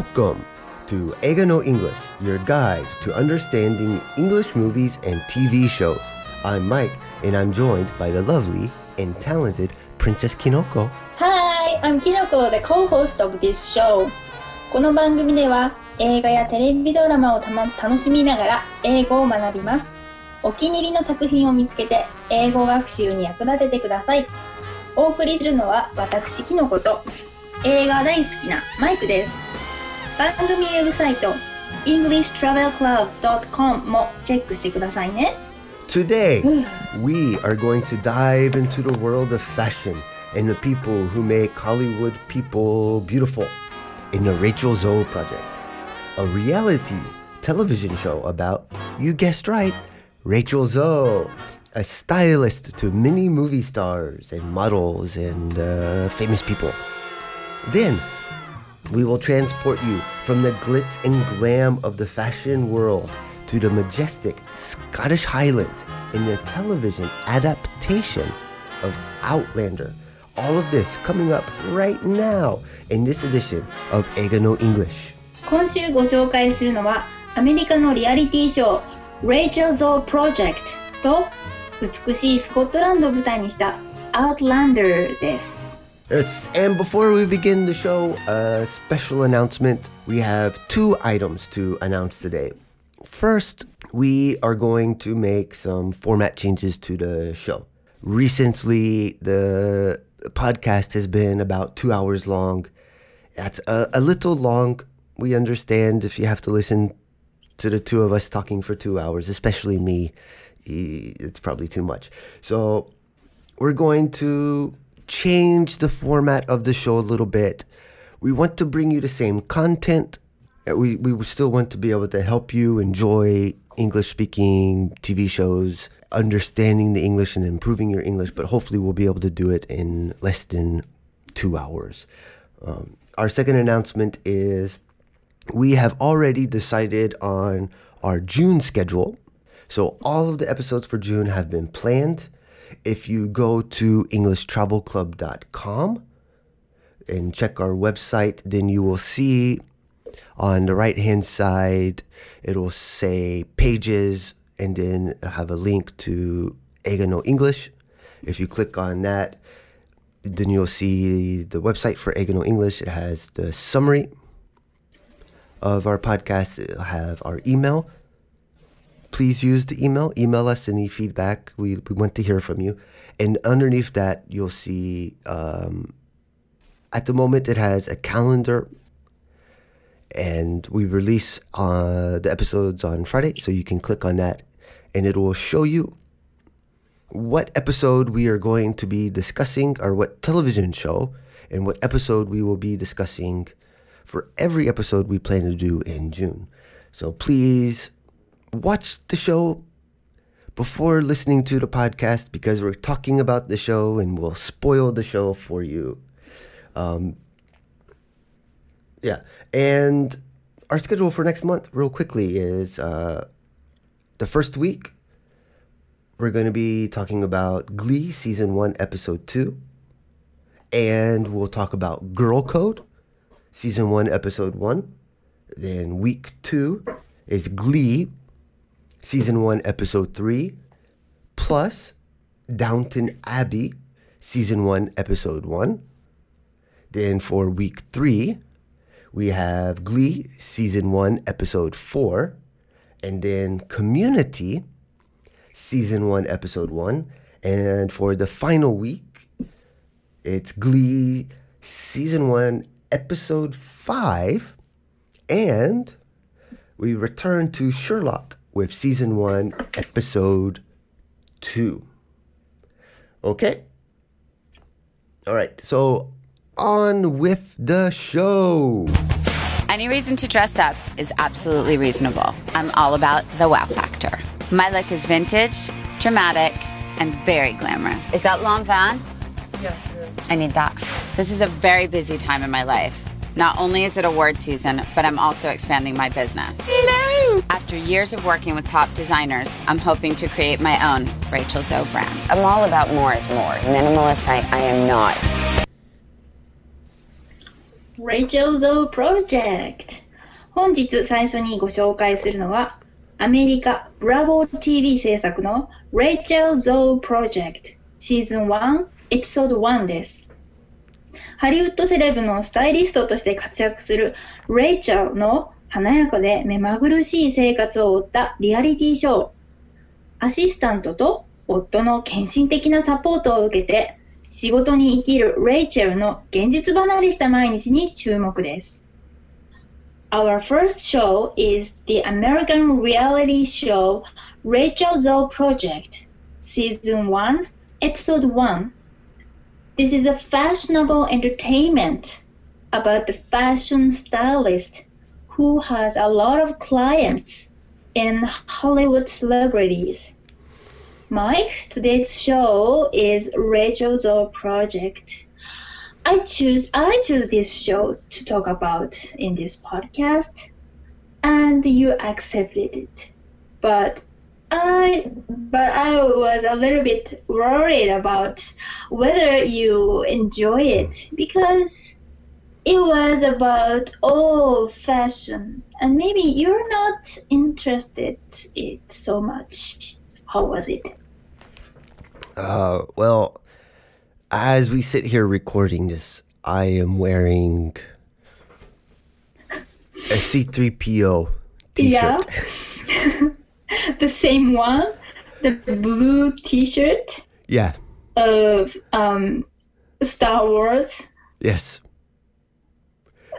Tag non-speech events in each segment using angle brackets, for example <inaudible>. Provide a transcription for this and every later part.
Welcome to Ega no English, your guide to understanding English movies and TV shows. I'm Mike, and I'm joined by the lovely and talented Princess Kinoko. Hi, I'm Kinoko, the co-host of this show. この番組では映画やテレビドラマをたま楽しみながら英語を学びます。お気に入りの作品を見つけて英語学習に役立ててください。お送りするのは私キノコと映画大好きなマイクです。番組ウェブサイト EnglishTravelClub.com もチェックしてくださいね。 Today, we are going to dive into the world of fashion and the people who make Hollywood people beautiful in the Rachel Zoe Project, a reality television show about, you guessed right, Rachel Zoe, a stylist to many movie stars and models and uh, famous people. Then, we will transport you from the glitz and glam of the fashion world to the majestic Scottish Highlands in the television adaptation of Outlander. All of this coming up right now in this edition of Ega no English. 今週ご紹介するのはアメリカのリアリティショー Rachel Zoe Project と美しいスコットランドを舞台にした Outlander です。 Yes, and before we begin the show, a special announcement. We have two items to announce today. First, we are going to make some format changes to the show. Recently, the podcast has been about two hours long. That's a, a little long. We understand if you have to listen to the two of us talking for two hours, especially me, it's probably too much. So, we're going to change the format of the show a little bit. We want to bring you the same content. Uh, We, we still want to be able to help you enjoy English speaking TV shows, understanding the English and improving your English, but hopefully we'll be able to do it in less than two hours. Um, our second announcement is we have already decided on our June schedule. So all of the episodes for June have been planned. If you go to EnglishTravelClub.com and check our website, then you will see on the right hand side, it will say pages and then have a link to Egano English. If you click on that, then you'll see the website for Egano English. It has the summary of our podcast. It'll have our email. Please use the email. Email us any feedback. We, we want to hear from you. And underneath that, you'll see um, at the moment it has a calendar and we release uh, the episodes on Friday. So you can click on that and it will show you what episode we are going to be discussing or what television show and what episode we will be discussing for every episode we plan to do in June. So please watch the show before listening to the podcast because we're talking about the show and we'll spoil the show for you. Um, yeah, and our schedule for next month, real quickly, is uh, the first week we're going to be talking about Glee season one, episode two, and we'll talk about Girl Code season one, episode one. Then week two is Glee season one, episode three, plus Downton Abbey season one, episode one. Then for week three, we have Glee season one, episode four, and then Community season one, episode one. And for the final week, it's Glee season one, episode five, and we return to Sherlock with season one, episode two. Okay? All right, so on with the show. Any reason to dress up is absolutely reasonable. I'm all about the wow factor. My look is vintage, dramatic, and very glamorous. Is that Lanvin? Yes, I need that. This is a very busy time in my life. Not only is it award season, but I'm also expanding my business. Hello! After years of working with top designers, I'm hoping to create my own Rachel Zoe brand. I'm all about more is more. Minimalist, I, I am not. Rachel Zoe Project 本日最初にご紹介するのはアメリカブラボー TV 制作の Rachel Zoe Project シーズン1エピソード1です ハリウッドセレブのスタイリストとして活躍する Rachel の華やかで目まぐるしい生活を追ったリアリティショーアシスタントと夫の献身的なサポートを受けて仕事に生きるレイチェルの現実離れした毎日に注目です。Our first show is the American reality show Rachel Zoe Project, Season 1, Episode 1. This is a fashionable entertainment about the fashion stylist who has a lot of clients and Hollywood celebrities. Mike, today's show is Rachel Zoe Project. I choose I choose this show to talk about in this podcast, and you accepted it. But I but I was a little bit worried about whether you enjoy it because it was about old fashion and maybe you're not interested in it so much. How was it? Uh, well, as we sit here recording this, I am wearing a C3PO <laughs> t-shirt. Yeah. <laughs> <laughs> the same one, the blue T-shirt Yeah. of um, Star Wars. Yes.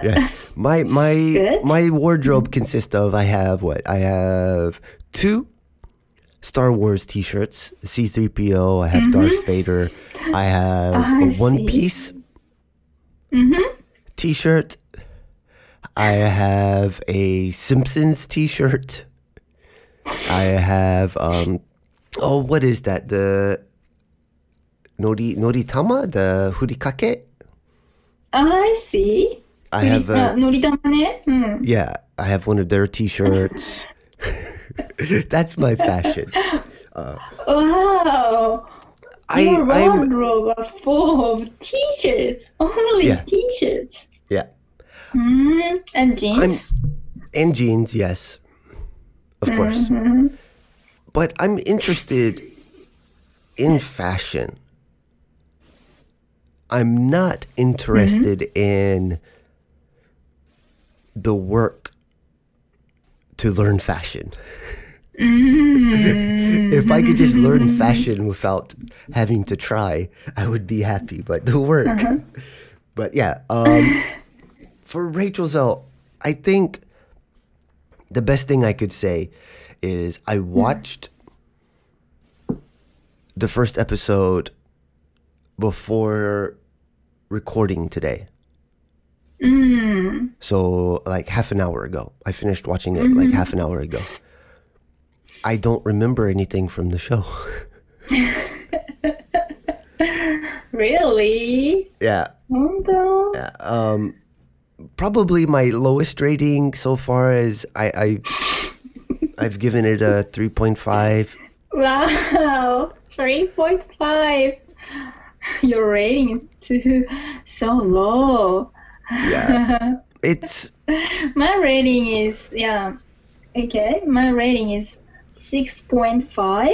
Yes. <laughs> My my Good. my wardrobe consists of I have what? I have two Star Wars t-shirts, C3PO, I have Darth Vader, I have <laughs> I a One. Piece Mm-hmm. t-shirt. I have a Simpsons t-shirt. I have um, oh, what is that? The nori noritama, the furikake. I see. I have a, uh, noritama ne. Hmm. Yeah, I have one of their T-shirts. <laughs> That's my fashion. Uh, wow. I, Your wardrobe I'm, full of T-shirts, only yeah. T-shirts. Yeah. Mm, and jeans. I'm, and jeans, yes. Of course. Mhm. But I'm interested in fashion. I'm not interested in the work to learn fashion. Mm. <laughs> If I could just learn fashion without having to try, I would be happy. But the work. But yeah, um, for Rachel Zell, I think the best thing I could say is I watched the first episode before recording today. Mm. So, like half an hour ago. I finished watching it like half an hour ago. I don't remember anything from the show. <laughs> Really? yeah. Yeah, Um, probably my lowest rating so far is I, I I've given it a 3.5. Wow, 3.5. Your rating is too so low. Yeah. It's <laughs> My rating is yeah. Okay, my rating is 6.5.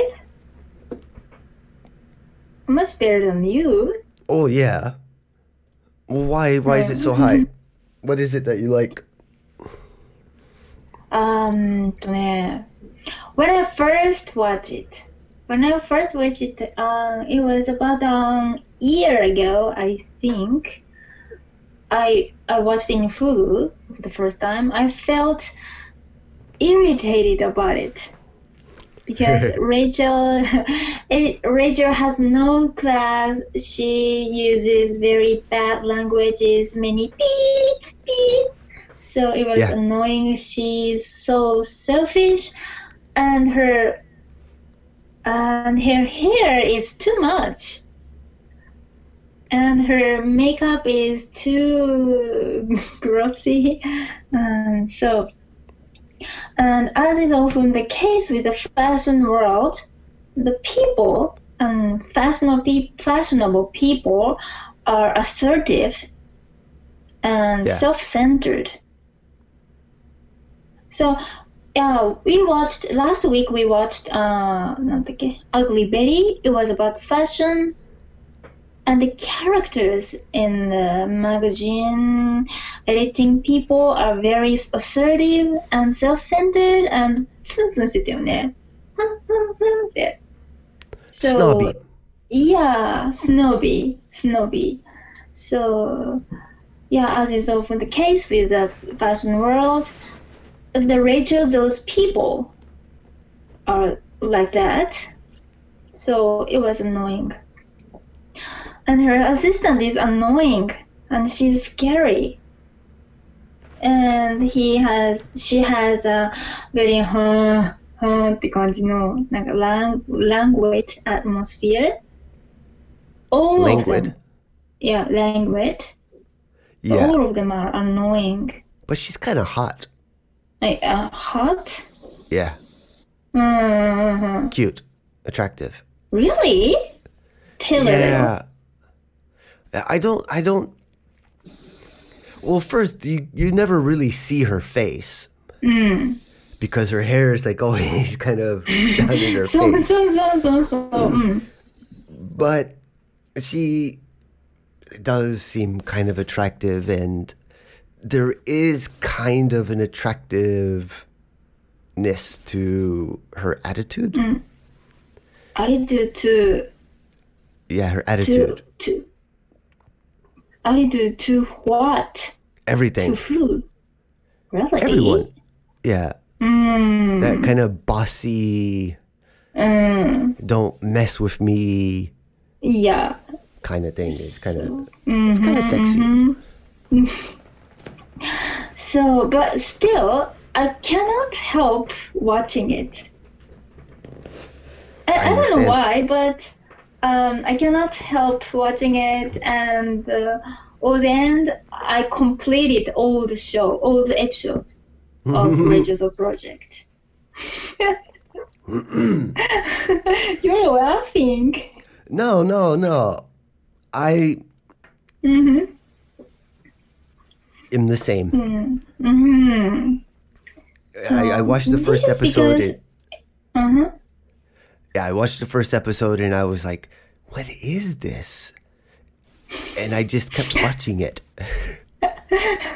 Much better than you. oh yeah. Why why is it so high? <laughs> What is it that you like? Um, when I first watched it, when I first watched it, uh, it was about a year ago, I think. I I watched in Hulu for the first time. I felt irritated about it because <laughs> Rachel, <laughs> it, Rachel has no class. She uses very bad languages, many beep beep. So it was Yeah. annoying. She's so selfish, and her and her hair is too much. And her makeup is too <laughs> glossy, and so and as is often the case with the fashion world, the people um, and fashionable people are assertive and yeah. self-centered. So, yeah, we watched last week. We watched uh, Ugly Betty. It was about fashion and the characters in the magazine editing people are very assertive and self-centered and ツンツンしてたよね。ふんふんふんって。So, <laughs> Snobby. yeah, snobby, snobby. So, yeah, as is often the case with the fashion world, the Rachel, those people are like that. So it was annoying. And her assistant is annoying, and she's scary. And he has, she has a very, huh, huh って感じの、なんか lang, languid atmosphere. All of Languid. them. Yeah, languid. Yeah. All of them are annoying. But she's kind of hot. Like, uh, hot? Yeah. Mm, Cute. Attractive. really? Taylor. Yeah. I don't I don't Well, first you you never really see her face. Hmm. Because her hair is like <laughs> always kind of down in her So, face. so, so, so, so. Mm. But she does seem kind of attractive and there is kind of an attractiveness to her attitude. Hmm. Attitude to, Yeah, her to, attitude. to, attitude to what? Everything. To who? Really? Everyone. Yeah. Mm, That kind of bossy, mm, don't mess with me yeah. kind of thing. It's kind of Mhm, it's kind of sexy. mhm. <laughs> So, but still, I cannot help watching it. I, I I, don't know why, but um, I cannot help watching it, and uh, all the end, I completed all the show, all the episodes of <laughs> Rachel's Project. <laughs> You're laughing. No, no, no. I hmm am the same. hmm I, I watched the first episode. because- And, Uh-huh. Yeah, I watched the first episode and I was like, "What is this?" And I just kept watching it. <laughs>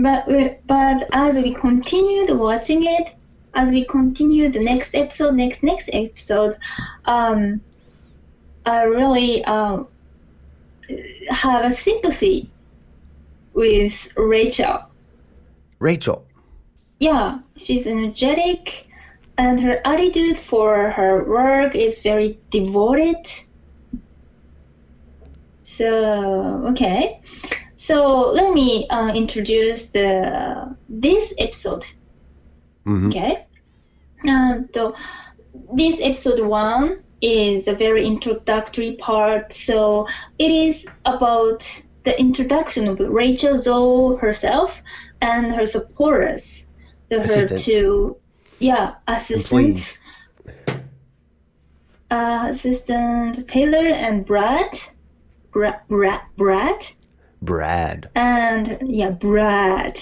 But but as we continued watching it, as we continued the next episode, next next episode, um, I really um, have a sympathy with Rachel. Rachel. Yeah, she's energetic, and her attitude for her work is very devoted. So okay, so let me uh, introduce the this episode. Mhm. Okay, um, so this episode one is a very introductory part. So it is about the introduction of Rachel Zoe herself and her supporters, the, her Assistants. two, yeah, assistants, uh, assistant Taylor and Brad, Brad, Brad, Brad, Brad. and yeah, Brad,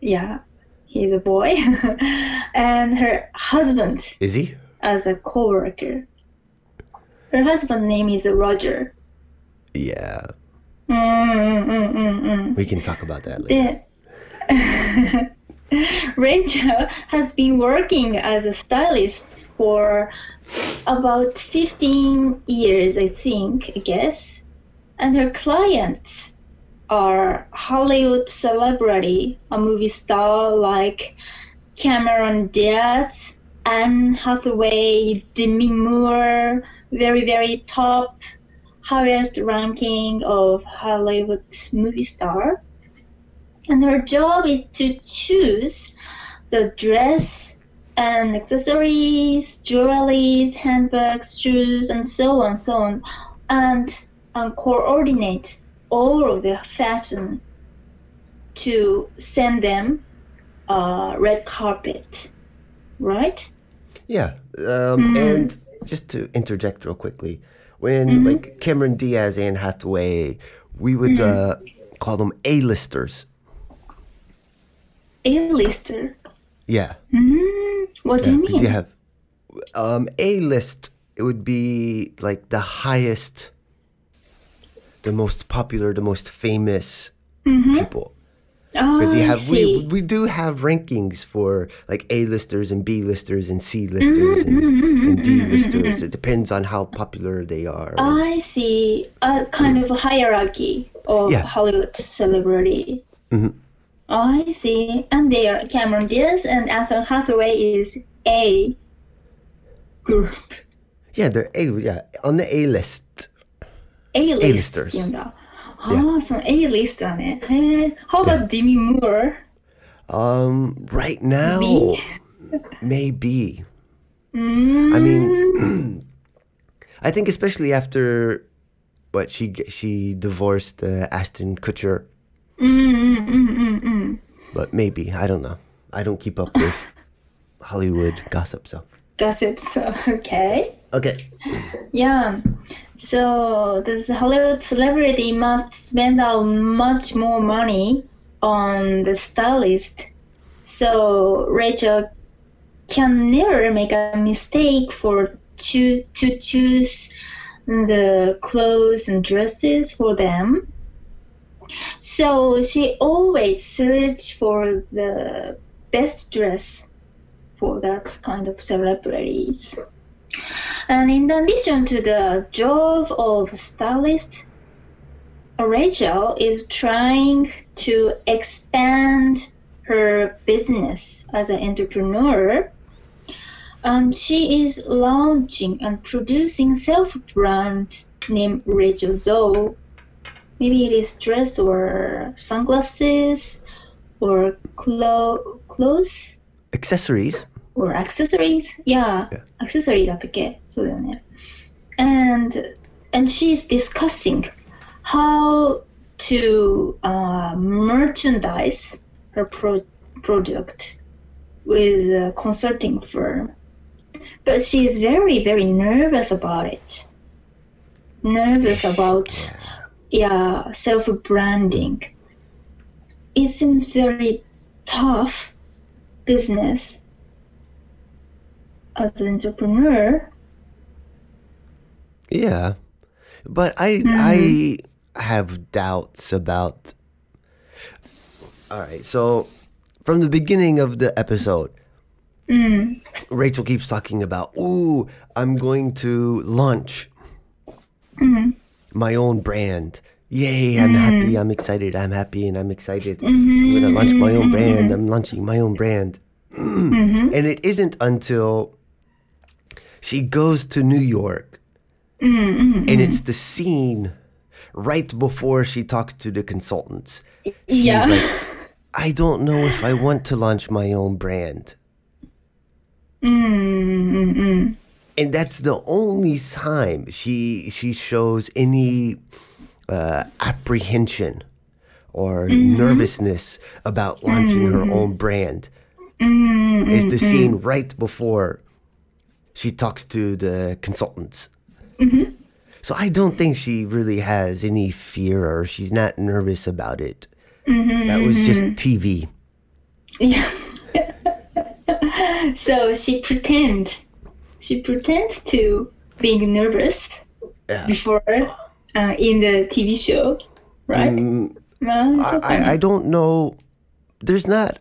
yeah, he's a boy, <laughs> and her husband Is he? as a co-worker. Her husband name is Roger. Yeah. Mm, mm, mm, mm. We can talk about that later. <laughs> <laughs> Rachel has been working as a stylist for about 15 years, I think, I guess. And her clients are Hollywood celebrity, a movie star like Cameron Diaz, Anne Hathaway, Demi Moore, very, very top, highest ranking of Hollywood movie star and her job is to choose the dress and accessories, jewelry, handbags, shoes, and so on, so on, and um, coordinate all of the fashion to send them uh, red carpet, right? Yeah. Um, Mm. And just to interject real quickly, when like Cameron Diaz, Anne Hathaway, we would uh, call them A-listers. A-lister. Yeah. Mm, what do you Because mean? you have um, A list, it would be like the highest, the most popular, the most famous mm-hmm. people. oh, Because you I have we we do have rankings for like A listers and B listers and C listers and, mm-hmm, and D listers. It depends on how popular they are. I see a kind mm. of hierarchy of Yeah. Hollywood celebrity. I see. And there, Cameron Diaz and Anne Hathaway is A group. yeah, they're A. Yeah, on the A list. A-list A-listers. って言うんだ。ああ、その A-list だね。へえ。How about Demi Moore? Um, right now, B? <laughs> maybe. Mm, I mean, <clears throat> I think especially after what she she divorced uh, Ashton Kutcher, うんうんうんうんうん。 but maybe I don't know. I don't keep up with <laughs> Hollywood gossip, so Gossips, okay. okay. Yeah. So this Hollywood celebrity must spend out much more money on the stylist. So Rachel can never make a mistake for choose to choose the clothes and dresses for them. So she always search for the best dress for that kind of celebrities. And in addition to the job of stylist, Rachel is trying to expand her business as an entrepreneur. And she is launching and producing self-brand named Rachel Zoe. Maybe it is dress or sunglasses or clo- clothes Accessories. or accessories. Yeah, Yeah. accessory だったっけそうだよね。And and she's discussing how to uh, merchandise her pro- product with a consulting firm. But she's very very nervous about it. Nervous about yeah self branding. It seems very tough business as an entrepreneur. Yeah, but I I mm-hmm. have doubts about. All right, so from the beginning of the episode, mm. Rachel keeps talking about, "Ooh, I'm going to launch mm-hmm. My own brand. Yay! I'm mm. happy. I'm excited. I'm happy, and I'm excited. I'm mm-hmm. gonna launch my own brand. I'm mm-hmm. launching my own brand." <clears throat> Mm-hmm. and it isn't until she goes to New York and it's the scene right before she talks to the consultants. She's Yeah. like, <laughs> I don't know if I want to launch my own brand. And that's the only time she she shows any uh, apprehension or mm-hmm. nervousness about launching her mm-hmm. own brand. Mm-hmm. Is the scene right before she talks to the consultants. So I don't think she really has any fear or she's not nervous about it. That was just TV. Yeah. <laughs> so she pretend she pretends to being nervous Yeah. before uh, in the TV show, right? Okay. I, I don't know. There's not.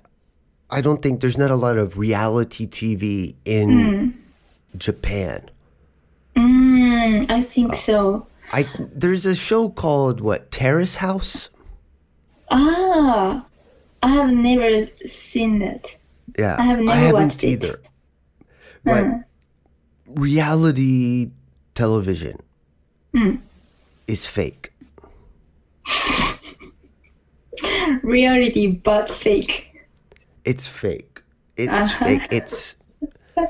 I don't think there's not a lot of reality TV in Japan. Mm, I think so. I there's a show called what Terrace House. Ah, I have never seen that. Yeah, I have never haven't watched it. either. But reality television hmm. is fake. <laughs> Reality but fake. It's fake. It's Uh-huh. fake. It's <laughs>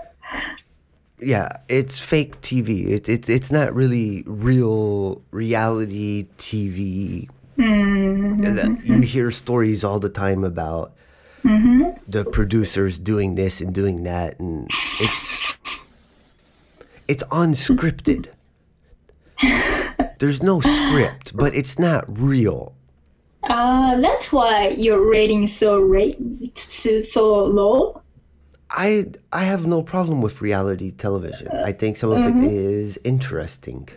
yeah, it's fake TV. It, it it's not really real reality TV. Mm-hmm. That- You hear stories all the time about mm-hmm. the producers doing this and doing that, and it's it's unscripted. there's no script, but it's not real. Uh, that's why your rating so rate so, so low. I I have no problem with reality television. I think some of it is interesting.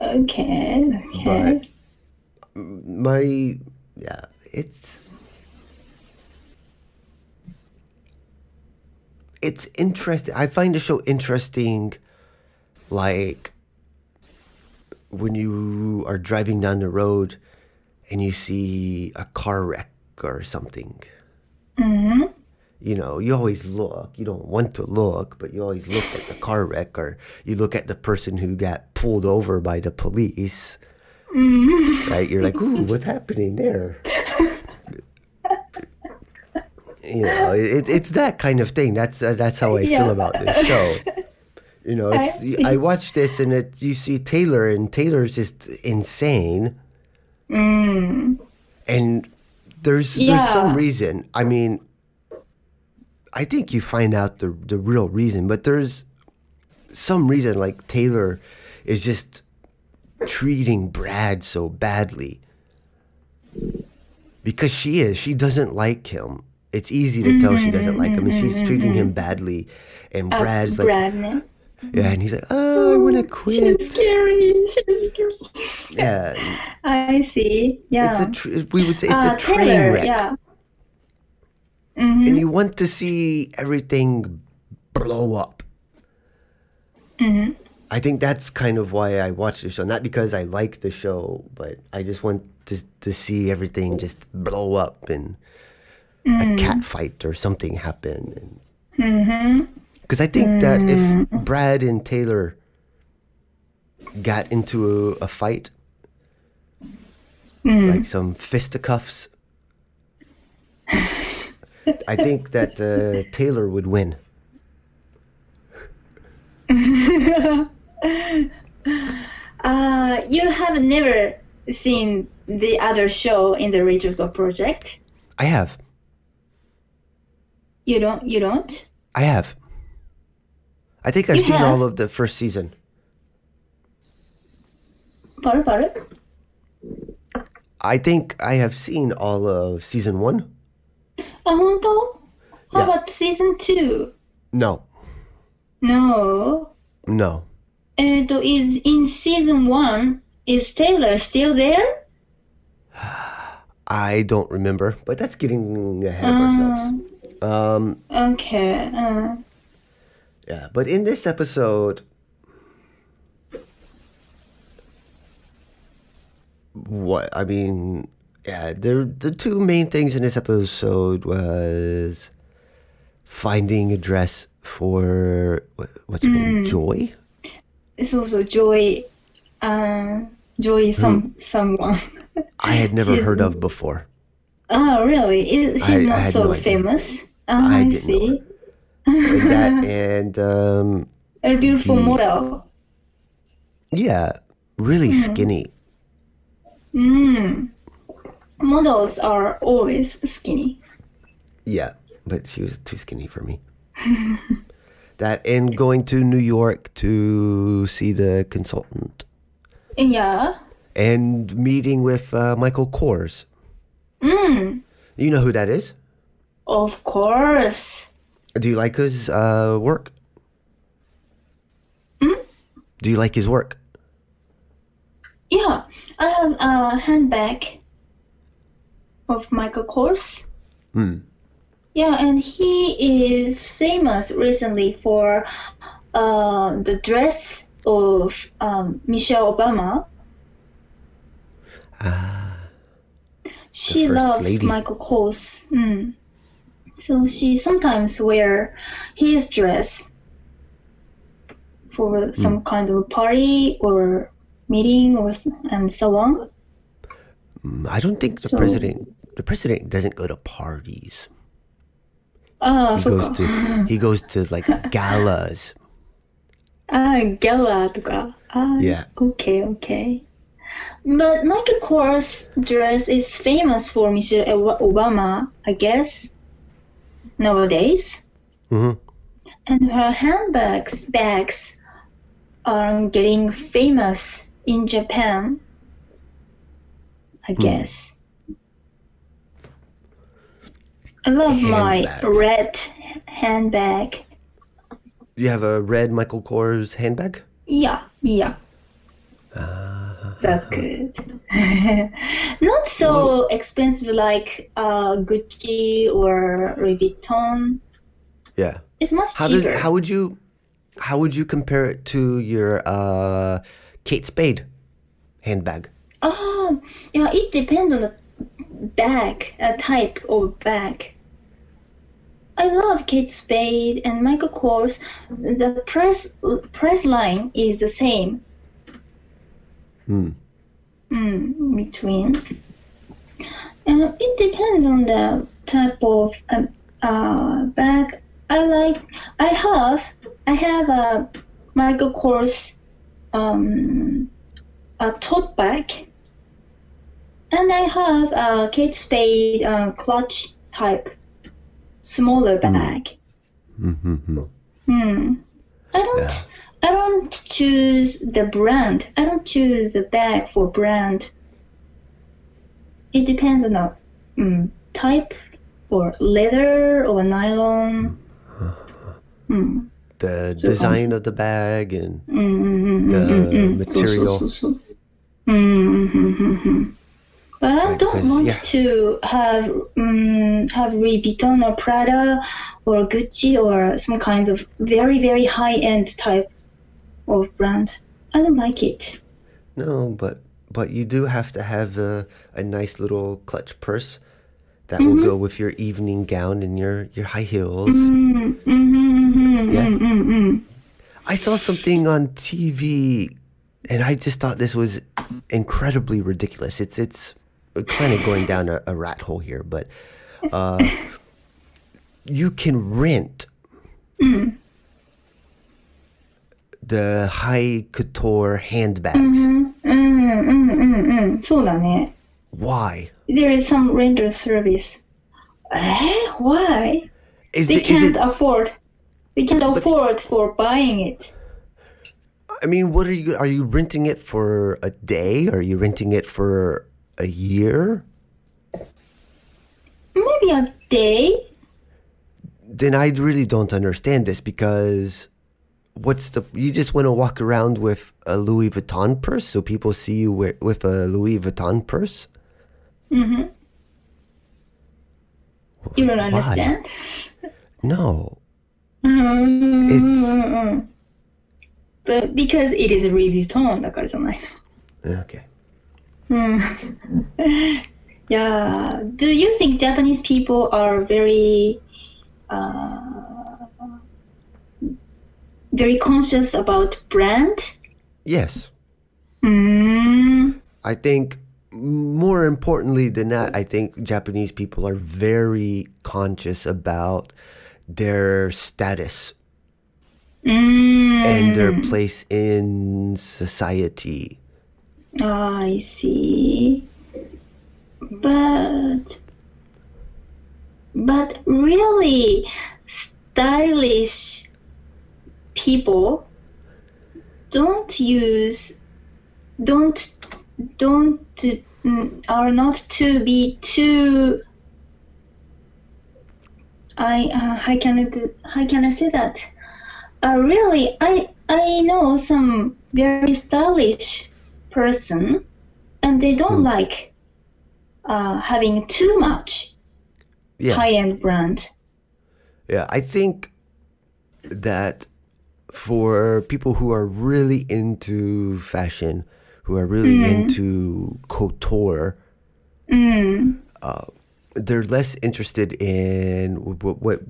Okay, okay. But my yeah, it's it's interesting. I find the show interesting like when you are driving down the road and you see a car wreck or something. hmm you know, you always look. You don't want to look, but you always look at the car wreck or you look at the person who got pulled over by the police. Right? You're like, ooh, what's happening there? <laughs> you know, it, it's that kind of thing. That's uh, that's how I Yeah. feel about this show. You know, I it's. I watch this and it, you see Taylor, and Taylor's just insane. Mm. and there's there's some reason. I mean, I think you find out the the real reason, but there's some reason like Taylor is just treating Brad so badly because she is. She doesn't like him. It's easy to tell she doesn't like him, and she's treating him badly. And Brad's like, Brad? Yeah, and he's like, oh, I want to quit. She's scary. She's scary. Yeah, <laughs> I see. Yeah. it's a tr- we would say it's uh, a train Taylor, wreck. yeah. Mm-hmm. and you want to see everything blow up. Mm-hmm. I think that's kind of why I watch the show. Not because I like the show, but I just want to to see everything just blow up and Mm. a cat fight or something happen. Mm-hmm. Because I think that if Brad and Taylor got into a, a fight, Mm. like some fisticuffs, I think that uh, Taylor would win. <laughs> Uh, you have never seen the other show in the Rachel's project. I have. You don't. You don't. I have. I think I've you seen have. all of the first season. Pardon, pardon? I think I have seen all of season one. How yeah. about season two? No. No. No. And is in season one is Taylor still there? <sighs> I don't remember, but that's getting ahead of um, ourselves. Ah. Um, okay. Uh. Yeah, but in this episode, what I mean, yeah, the the two main things in this episode was finding a dress for what's her mm. name, Joy. It's also Joy, uh, Joy some Who someone I had <laughs> never she's, heard of before. Oh, really? It, she's I, not I so no famous. Uh, I, ah, I see. That <laughs> and um, A beautiful The- model. yeah, really skinny. Mm. Models are always skinny. Yeah, but she was too skinny for me. <laughs> that and going to New York to see the consultant Yeah. and meeting with uh, Michael Kors. Mm. You know who that is? Of course. Do you like his uh, work? Hmm? Do you like his work? Yeah. I have a handbag of Michael Kors. Hmm. Yeah, and he is famous recently for uh, the dress of um, Michelle Obama. she first loves lady. Michael Kors. Mm. So she sometimes wear his dress for some mm. kind of party or meeting or and so on. Mm, I don't think the so, president the president doesn't go to parties. Ah, he so goes to he goes to like <laughs> galas. Ah, gala ah, yeah. Okay, okay. But Michael Kors dress is famous for Mr. Obama, I guess nowadays. hmm And her handbags bags are getting famous in Japan I guess. I love my red handbag. You have a red Michael Kors handbag? Yeah, yeah. That's good. <laughs> Not so expensive like uh, Gucci or Louis Vuitton. Yeah. It's much How cheaper. did how would you how would you compare it to your uh Kate Spade handbag? Ah, yeah, it depends on the bag, uh, type of bag. I love Kate Spade and Michael Kors. The price price line is the same. Hmm. Mm, between. Uh, it depends on the type of uh, uh, bag. I like. I have. I have a Michael Kors um, a tote bag, and I have a Kate Spade uh, clutch type, smaller bag. Mm-hmm. Hmm. I don't. Yeah. I don't choose the brand. I don't choose the bag for brand. It depends on the mm, type, or leather or nylon. Hmm. <sighs> The So, design of the bag and Mm, mm, mm, The mm, mm, mm. material. So, so. Mm, mm, mm, mm. But I don't want yeah. to have um, have Louis Vuitton or Prada or Gucci or some kinds of very very high end type brand. I don't like it. no, but but you do have to have a, a nice little clutch purse that Mm-hmm. will go with your evening gown and your your high heels. Mm, mm, mm, mm, Yeah. mm, mm, mm. I saw something on TV, and I just thought this was incredibly ridiculous. It's it's kind of going down a, a rat hole here, but uh, <laughs> you can rent the high couture handbags. Mm, mm, mm, mm. そうだね。 Why? There is some render service. Eh? Why? Is They it, is can't it? afford. They can't afford for buying it. I mean, what are you? Are you renting it for a day? Are you renting it for a year? Maybe a day. then I really don't understand this because what's the you just want to walk around with a Louis Vuitton purse so people see you wi- with a Louis Vuitton purse? Mm-hmm. You don't Why? understand. No. Mm, But because it is Louis Vuitton だからじゃない。 Okay. Hmm. <laughs> yeah. Do you think Japanese people are very, uh, very conscious about brand? Yes. Mm. I think more importantly than that, I think Japanese people are very conscious about their status Mm. and their place in society. Ah, I see. But, but really stylish people don't use, don't, don't, mm, are not to be too. I uh, how can I how can I say that? Uh, really, I I know some very stylish person, and they don't like uh, having too much Yeah. high-end brand. Yeah, I think that for people who are really into fashion, who are really into couture, Mm. they're less interested in what, what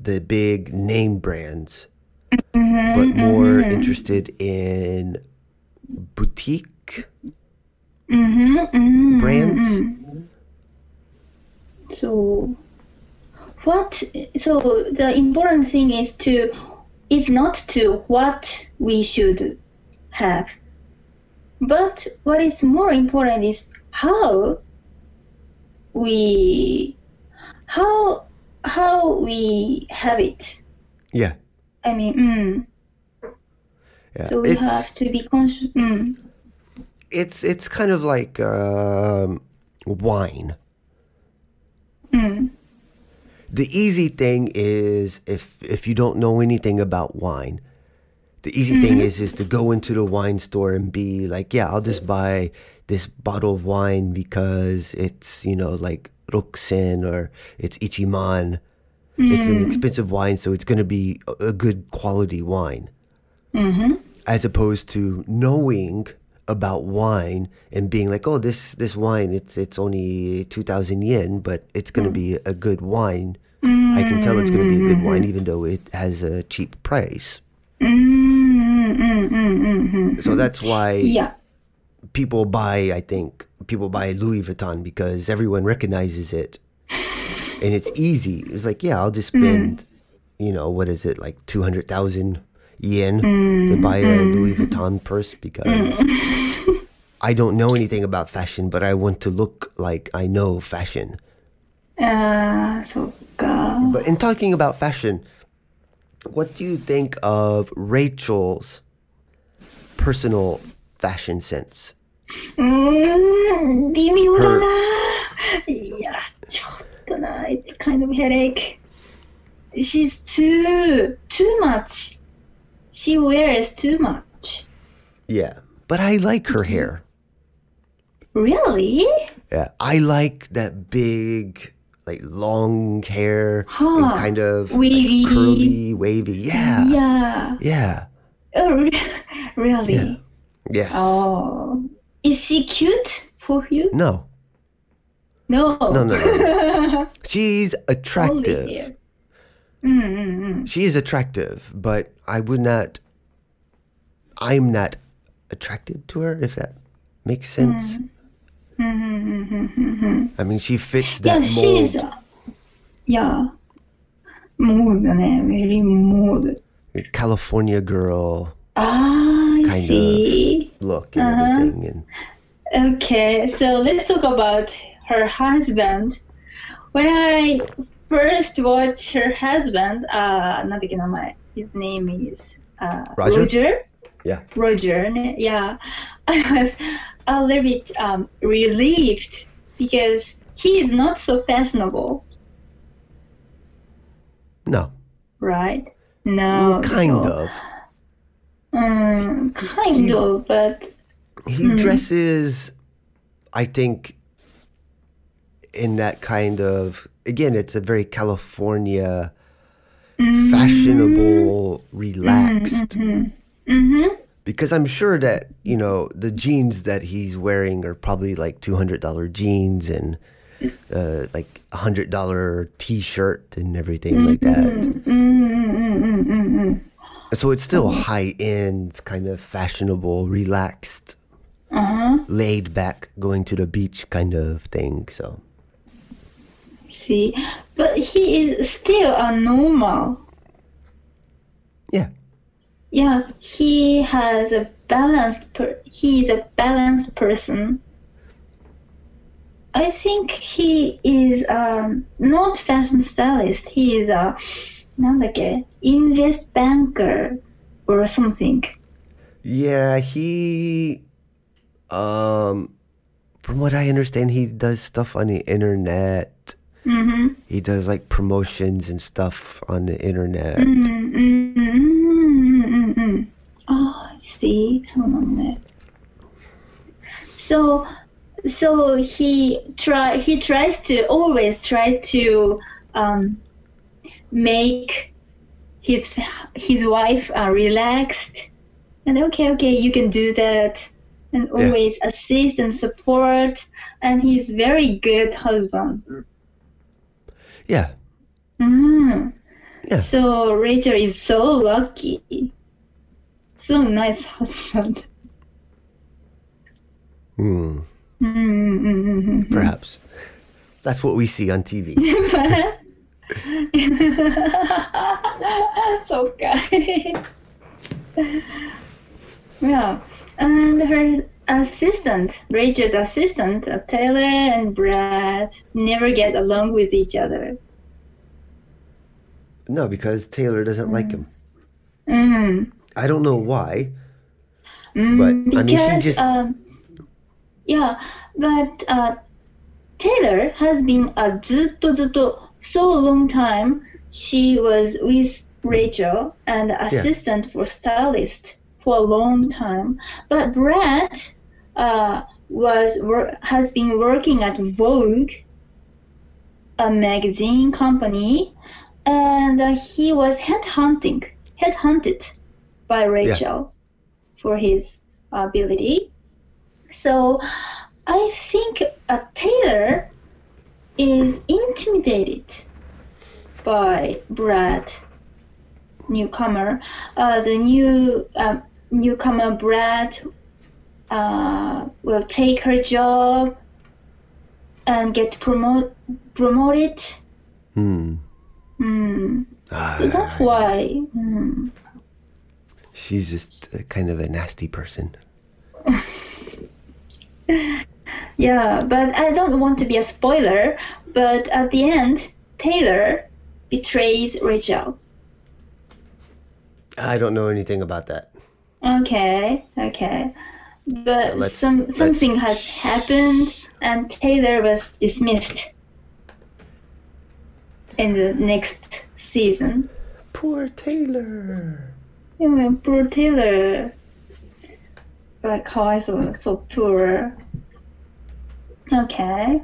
the big name brands, but more interested in boutique Mm-hmm, mm-hmm, brands. So, what? So the important thing is to is not to what we should have, but what is more important is how we how how we have it. Yeah, I mean, mm, yeah. so we it's have to be conscious. Mm, it's it's kind of like um, wine. The easy thing is if if you don't know anything about wine, the easy thing mm-hmm. is is to go into the wine store and be like, yeah, I'll just buy this bottle of wine because it's you know like Roxen or it's Ichiman. It's an mm. expensive wine, so it's going to be a a good quality wine. Mm-hmm. As opposed to knowing about wine and being like, oh, this this wine, it's it's only two thousand yen, but it's going to be a good wine. I can tell it's going to be a good wine, even though it has a cheap price. So that's why Yeah. people buy, I think, people buy Louis Vuitton because everyone recognizes it and it's easy. It's like, yeah, I'll just mm. spend, you know, what is it, like 200,000 yen mm, to buy a mm. Louis Vuitton purse because mm. <laughs> I don't know anything about fashion, but I want to look like I know fashion. Uh, so, but in talking about fashion, what do you think of Rachel's personal fashion sense? Mm, Her, yeah, it's kind of headache. She's too too much. She wears too much. Yeah. But I like her mm-hmm. hair. Really? Yeah. I like that big, like long hair Huh. kind of Wavy. like, curly, wavy. Yeah. Yeah. Yeah. Oh, re- really? Yeah. Yes. Oh. Is she cute for you? No. No. No, no, no. <laughs> She's attractive. Hair. Mm, mm, mm. She is attractive, but I would not. I'm not attracted to her, if that makes sense. I mean, she fits that Yeah, that she's. mold. Yeah. Mold だね。very mold. California girl Ah, I Kind of. see. look and Uh-huh. everything. And Okay, so let's talk about her husband. When I first watch her husband. Uh, Nabikinama. His name is uh, Roger? Roger? Yeah. Roger. Yeah. <laughs> I was a little bit um, relieved because he is not so fashionable. No. Right. No. Kind so, of. Um, kind he, of, but he hmm. dresses. I think in that kind of Again, it's a very California, Mm-hmm. fashionable, relaxed. hmm because I'm sure that you know the jeans that he's wearing are probably like two hundred dollar jeans and uh, like a hundred dollar T-shirt and everything like that. Mm-hmm. So it's still high end, kind of fashionable, relaxed, uh-huh. laid back, going to the beach kind of thing. So See, but he is still a normal. Yeah. Yeah, he has a balanced. Per- he is a balanced person. I think he is a not fashion stylist. He is a, not again, invest banker or something. Yeah, he, um, from what I understand, he does stuff on the internet Mm-hmm. He does like promotions and stuff on the internet. Mm-hmm. mm-hmm. mm-hmm. Oh, see, so So, so he try he tries to always try to um, make his his wife uh, relaxed and okay, okay, you can do that and always yeah. assist and support and he's very good husband Yeah, Mm. Yeah. So Rachel is so lucky. So nice husband. Hmm, Mm-hmm. perhaps. That's what we see on TV. <laughs> そうか。<laughs> yeah. And her assistant, Rachel's assistant, uh, Taylor and Brad, never get along with each other. No, because Taylor doesn't mm. like him. Mm. I don't know why. Mm, because, I mean, just... uh, yeah, but uh, Taylor has been a zuto zuto so long time. She was with Rachel and assistant yeah. for stylist for a long time. But Brad uh, was wor- has been working at Vogue, a magazine company, and uh, he was headhunting headhunted by Rachel for his ability. So I think a Taylor is intimidated by Brad newcomer. Uh, the new um, newcomer Brad uh, will take her job and get promote promoted. Hmm. Hmm. Ah, So that's why. Hmm. she's just a kind of a nasty person. <laughs> Yeah, but I don't want to be a spoiler. But at the end, Taylor betrays Rachel. I don't know anything about that. Okay, okay. But So some something has happened, and Taylor was dismissed in the next season. Poor Taylor. Yeah, poor Taylor. But Kaiser so poor. Okay.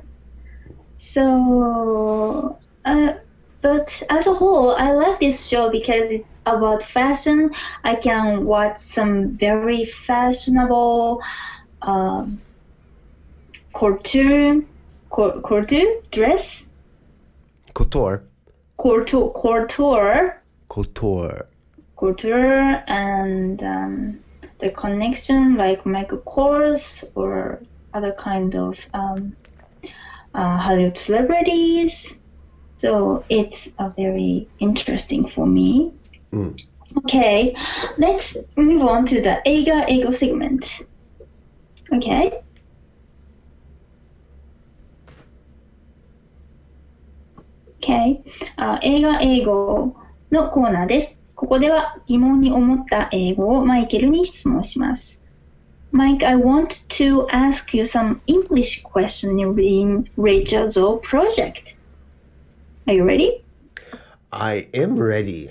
So, uh, but as a whole, I like this show because it's about fashion. I can watch some very fashionable um, cor- cartoon dress, Couture. couture, couture, Couture. couture, and um, the connection like Michael Kors or other kind of um, uh, Hollywood celebrities. So it's a very interesting for me. Mm. Okay, let's move on to the Eiga Ego segment. Okay. Okay. あ映画英語のコーナーです。ここでは疑問に思った英語をマイケルに質問します。Mike, I want to ask you some English question in Rachel Zoe project. Are you ready? I am ready.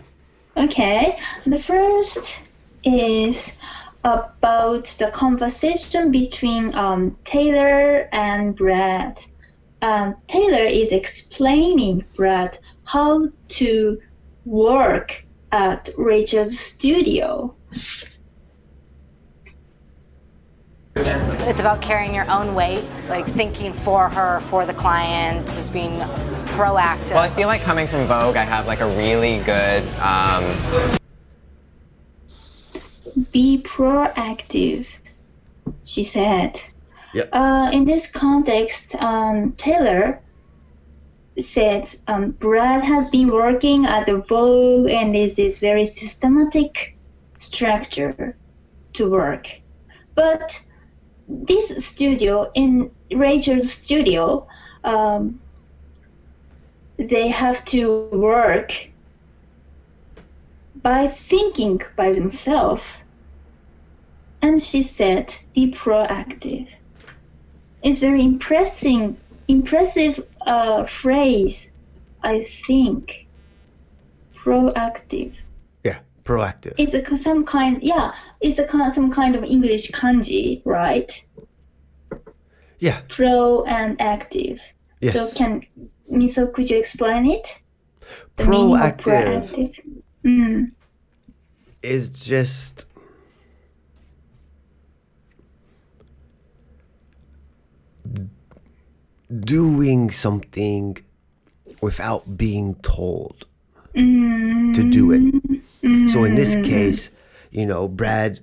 Okay, the first is about the conversation between um, Taylor and Brad. Um, Taylor is explaining Brad how to work at Rachel's studio. It's about carrying your own weight, like thinking for her, for the client, just being proactive. Well, I feel like coming from Vogue, I have like a really good. Um, Be proactive, she said. Yep. Uh, in this context, um, Taylor said um, Brad has been working at the Vogue and is this very systematic structure to work. But this studio, in Rachel's studio, um, they have to work by thinking by themselves. And she said, be proactive. It's very impressive, impressive uh, phrase, I think. Proactive. Proactive. It's a, some kind, yeah, it's a kind, some kind of English kanji, right? Yeah. Pro and active. Yes. So can, Miso, could you explain it? The Proactive proactive. Mm. is just doing something without being told to do it. So in this mm. case, you know, Brad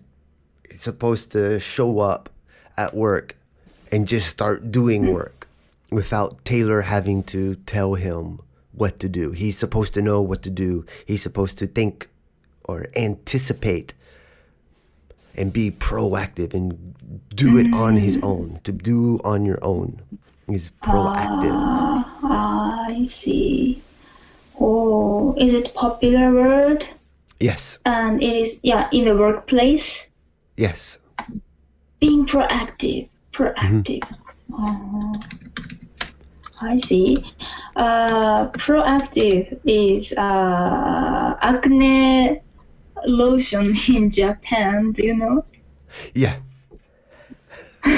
is supposed to show up at work and just start doing mm. work without Taylor having to tell him what to do. He's supposed to know what to do. He's supposed to think or anticipate and be proactive and do it on his mm. own. To do on your own. He's proactive. Ah, ah I see. Oh, is it popular word? Yes. And it is, yeah, in the workplace. Yes. Being proactive. Proactive. Mm-hmm. Oh. I see. Uh, proactive is uh, acne lotion <laughs> in Japan. Do you know? Yeah. <laughs>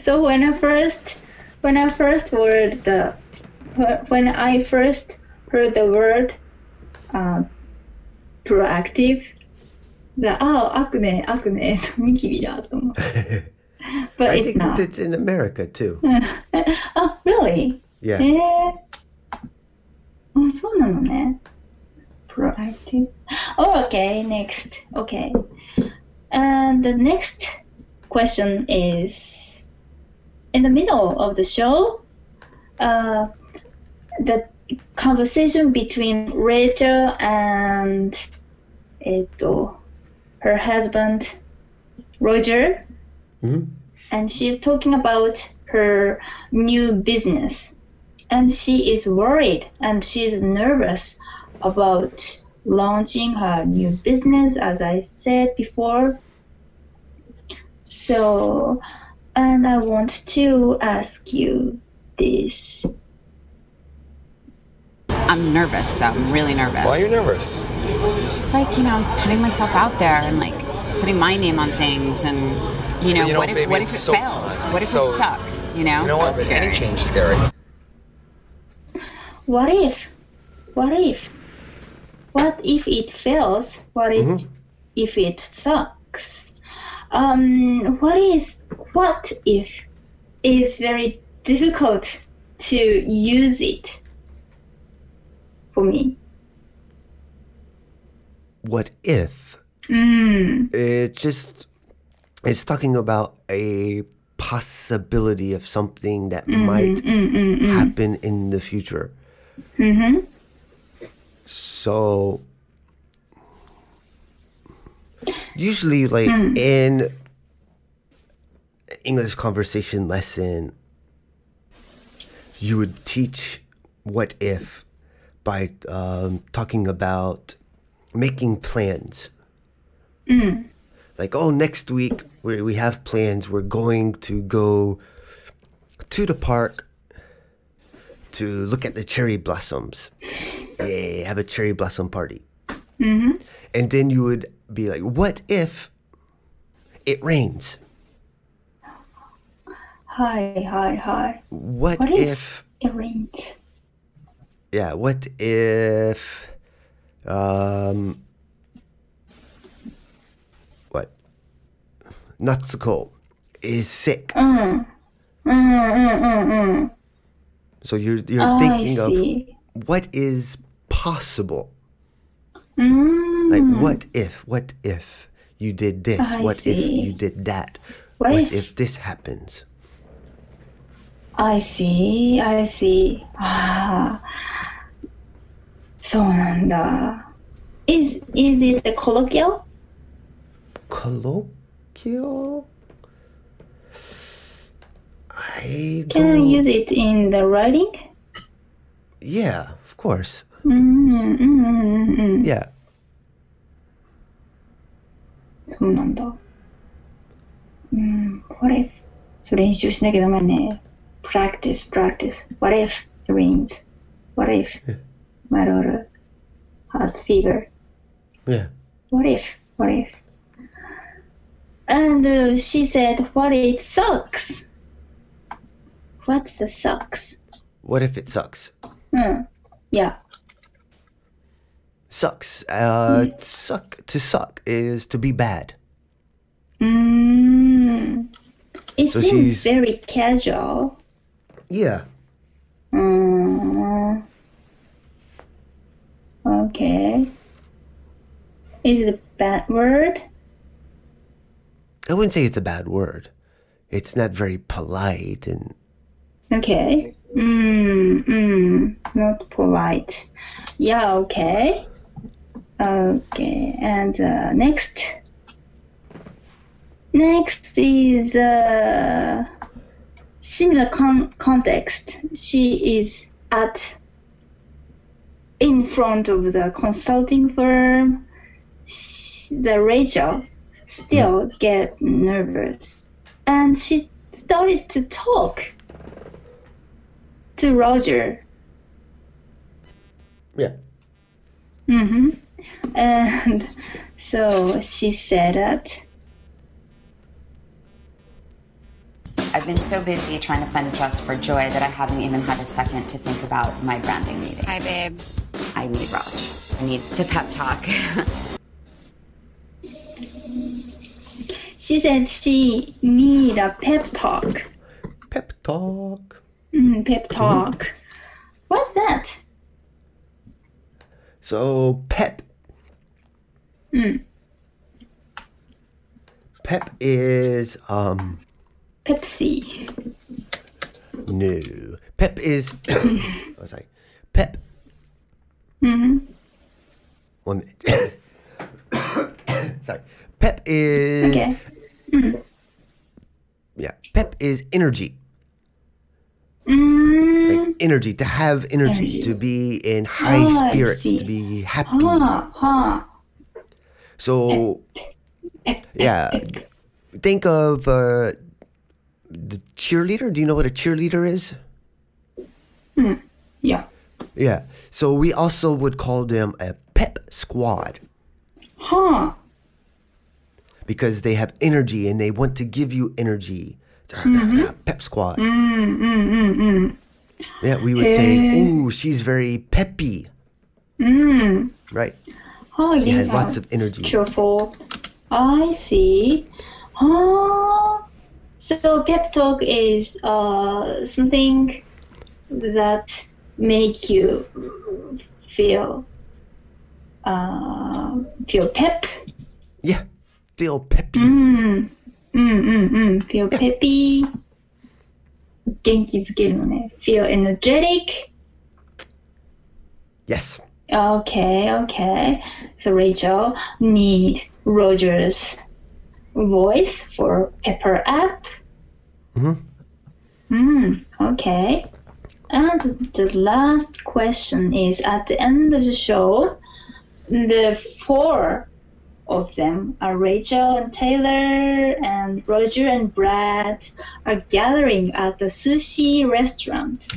So when I first when I first heard the when I first heard the word uh, proactive, the oh acne acne ニキビだと思う。But I it's think not. it's in America too. <laughs> oh really? Yeah. えー、あ、そうなのね。proactive. Oh, okay, next. Okay. And the next question is in the middle of the show, uh, the conversation between Rachel and her husband Roger, mm-hmm. and she's talking about her new business, and she is worried and she's nervous about launching her new business, as I said before. So, and I want to ask you this I'm nervous though. I'm really nervous. Why are you nervous? It's just like, you know, putting myself out there and like putting my name on things and you know, You know, what if what if it so fails? time. What It's if it sucks? You know? You know what? Any change is scary. what if what if what if it fails what if if it sucks um what is what if is very difficult to use it for me What if? mm, It's just it's talking about a possibility of something that mm-hmm, might mm, mm, mm. happen in the future. mm-hmm. So usually like in English conversation lesson you would teach what if by um, talking about making plans. Like, oh, next week we, we have plans. We're going to go to the park to look at the cherry blossoms. Yeah, have a cherry blossom party. And then you would be like, what if it rains? hi hi hi What, What if, if it rains yeah, what if, um, what? Natsuko is sick. mm. Mm, mm, mm, mm. So you're, you're I thinking of what is possible. Mm. Like, what if, what if you did this? What if you did that? What what if- if this happens? I see, I see. Ah, そうなんだ。Is is it a colloquial? Colloquial? I Can I don't- use it in the writing? Yeah, of course. うんうんうんうんうん。 Yeah. そうなんだ。うん。What if? そう練習しなきゃダメね。 Practice, practice. What if it rains? What if my daughter has fever? Yeah. What if? What if? And uh, she said, What if it sucks? What's the sucks? What if it sucks? Hmm. Yeah. Sucks. Uh, suck. To suck is to be bad. Mm. It So seems she's- very casual. Yeah. Mm. Okay. Is it a bad word? I wouldn't say it's a bad word. It's not very polite and Okay. Mm, mm, not polite. Yeah, okay. Okay, and uh, next. Next is uh, similar con- context. She is at in front of the consulting firm. Sh- The Rachel still get nervous, and she started to talk to Roger. Yeah. Mm-hmm. And so she said that. I've been so busy trying to find a dress for Joy that I haven't even had a second to think about my branding meeting. Hi, babe. I need Raj. I need the pep talk. <laughs> She said she need a pep talk. Pep talk. Mm, pep talk. What's that? So pep. Mm. Pep is um Pepsi. no. Pep is. <coughs> oh, sorry. Pep. Mm-hmm. One minute. <coughs> sorry. Pep is. Okay. Yeah. Pep is energy. Mm. Like energy to have energy, Energy. to be in high Oh, spirits, to be happy. Huh, huh. So yeah, think of uh, the cheerleader. Do you know what a cheerleader is? Yeah. Yeah. So we also would call them a pep squad Huh. because they have energy and they want to give you energy. Hmm. Pep squad. Mm, mm, mm, mm. Yeah, we would say, "Ooh, she's very peppy." Mm. Right? Oh, She has lots of energy. cheerful. I see. Oh, so pep talk is uh, something that make you feel uh, feel pep. Yeah. Feel peppy. Mm. うんうんうん。feel peppy. 元気づけるのね。feel energetic. Yes. Okay, okay. So Rachel need Roger's voice for Pepper app. Mhm. Hmm. Okay. And the last question is at the end of the show, the four of them are Rachel and Taylor and Roger and Brad are gathering at the sushi restaurant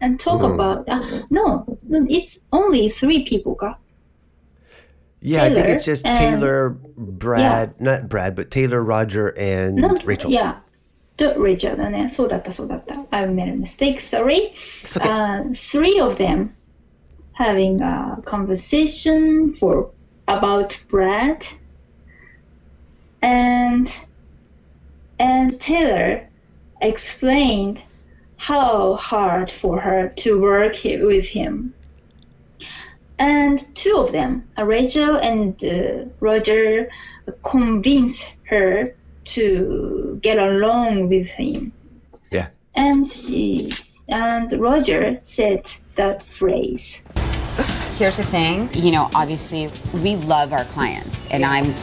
and talk Mm. about uh, no, no, it's only three people ka. Yeah, I think Taylor it's just and- Taylor, Brad, not Brad, but Taylor, Roger, and Not Rachel. Yeah. と Rachel だね。そうだった、そうだった。I made a mistake, sorry. It's okay. Uh, three of them having a conversation for about Brad and and Taylor explained how hard for her to work he- with him. And two of them, uh, Rachel and uh, Roger, convinced her to get along with him. Yeah. And she and Roger said that phrase. Here's the thing, you know, obviously we love our clients and I'm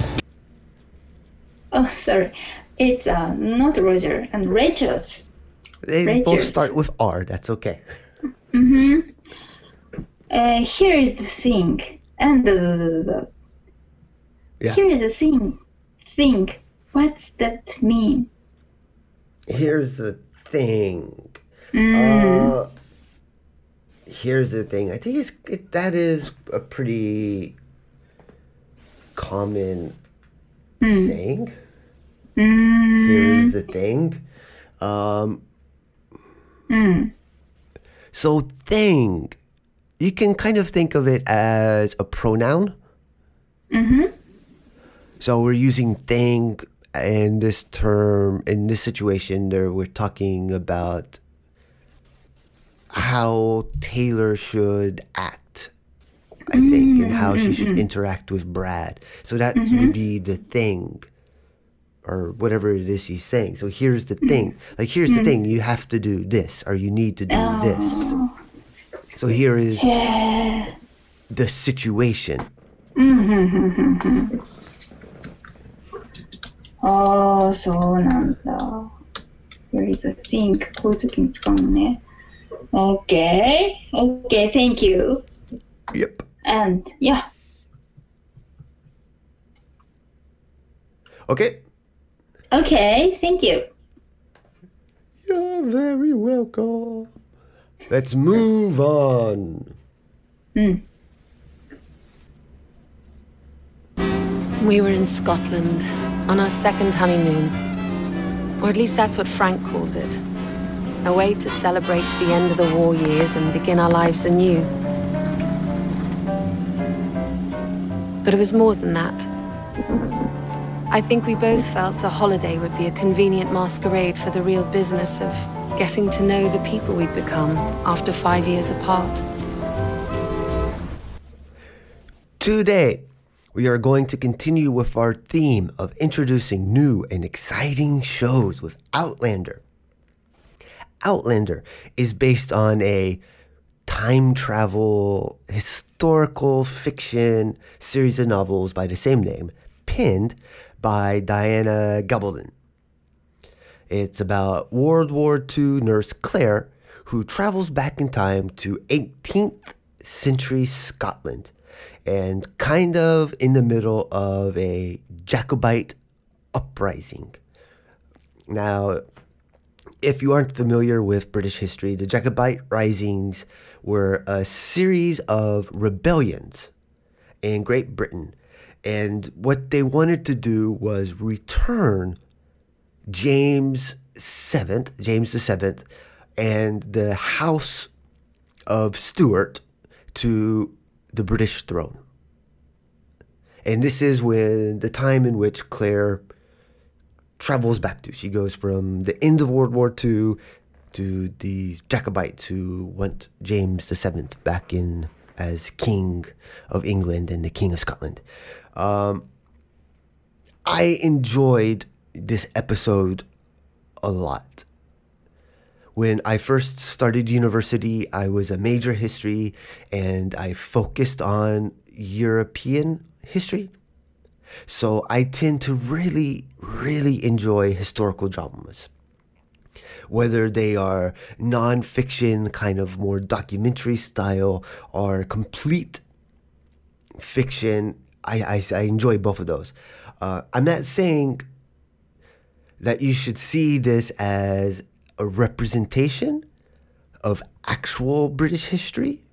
Oh, sorry. It's uh, not Roger and Rachel's. They both start with R. That's okay. Mm-hmm. Uh, here is the thing. And. Yeah. here is the thing. Think. What's that mean? Here's the thing. Mm. Uh, here's the thing. I think it's it, that is a pretty common saying. Mm. Here's the thing. Um, Mm. so thing, you can kind of think of it as a pronoun. Mm-hmm. So we're using thing in this term in this situation. There we're talking about how Taylor should act, I think, and how she should mm-hmm. interact with Brad. So that mm-hmm. would be the thing, or whatever it is she's saying. So here's the mm-hmm. thing. Like here's the thing. You have to do this, or you need to do this. Oh. So here is Yeah. the situation. ああ、そうなんだ。Where is the thing? こういう時に使うのね。Okay. Okay, thank you. Yep. And yeah. Okay. Okay, thank you. You're very welcome. Let's move on. Hmm. We were in Scotland on our second honeymoon. Or at least that's what Frank called it. A way to celebrate the end of the war years and begin our lives anew. But it was more than that. I think we both felt a holiday would be a convenient masquerade for the real business of getting to know the people we'd become after five years apart. Today, we are going to continue with our theme of introducing new and exciting shows with Outlander. Outlander is based on a time travel historical fiction series of novels by the same name, pinned by Diana Gabaldon. It's about World War II nurse Claire who travels back in time to 18th century Scotland and kind of in the middle of a Jacobite uprising. Now, if you aren't familiar with British history, the Jacobite risings were a series of rebellions in Great Britain. And what they wanted to do was return James Seventh, James the Seventh, and the House of Stuart to the British throne. And this is when the time in which Claire travels back to. She goes from the end of World War II to the Jacobites who want James the Seventh back in as King of England and the King of Scotland. Um, I enjoyed this episode a lot. When I first started university, I was a major history and I focused on European history. So I tend to really, really enjoy historical dramas. Whether they are nonfiction, kind of more documentary style, or complete fiction, I, I, I enjoy both of those. Uh, I'm not saying that you should see this as a representation of actual British history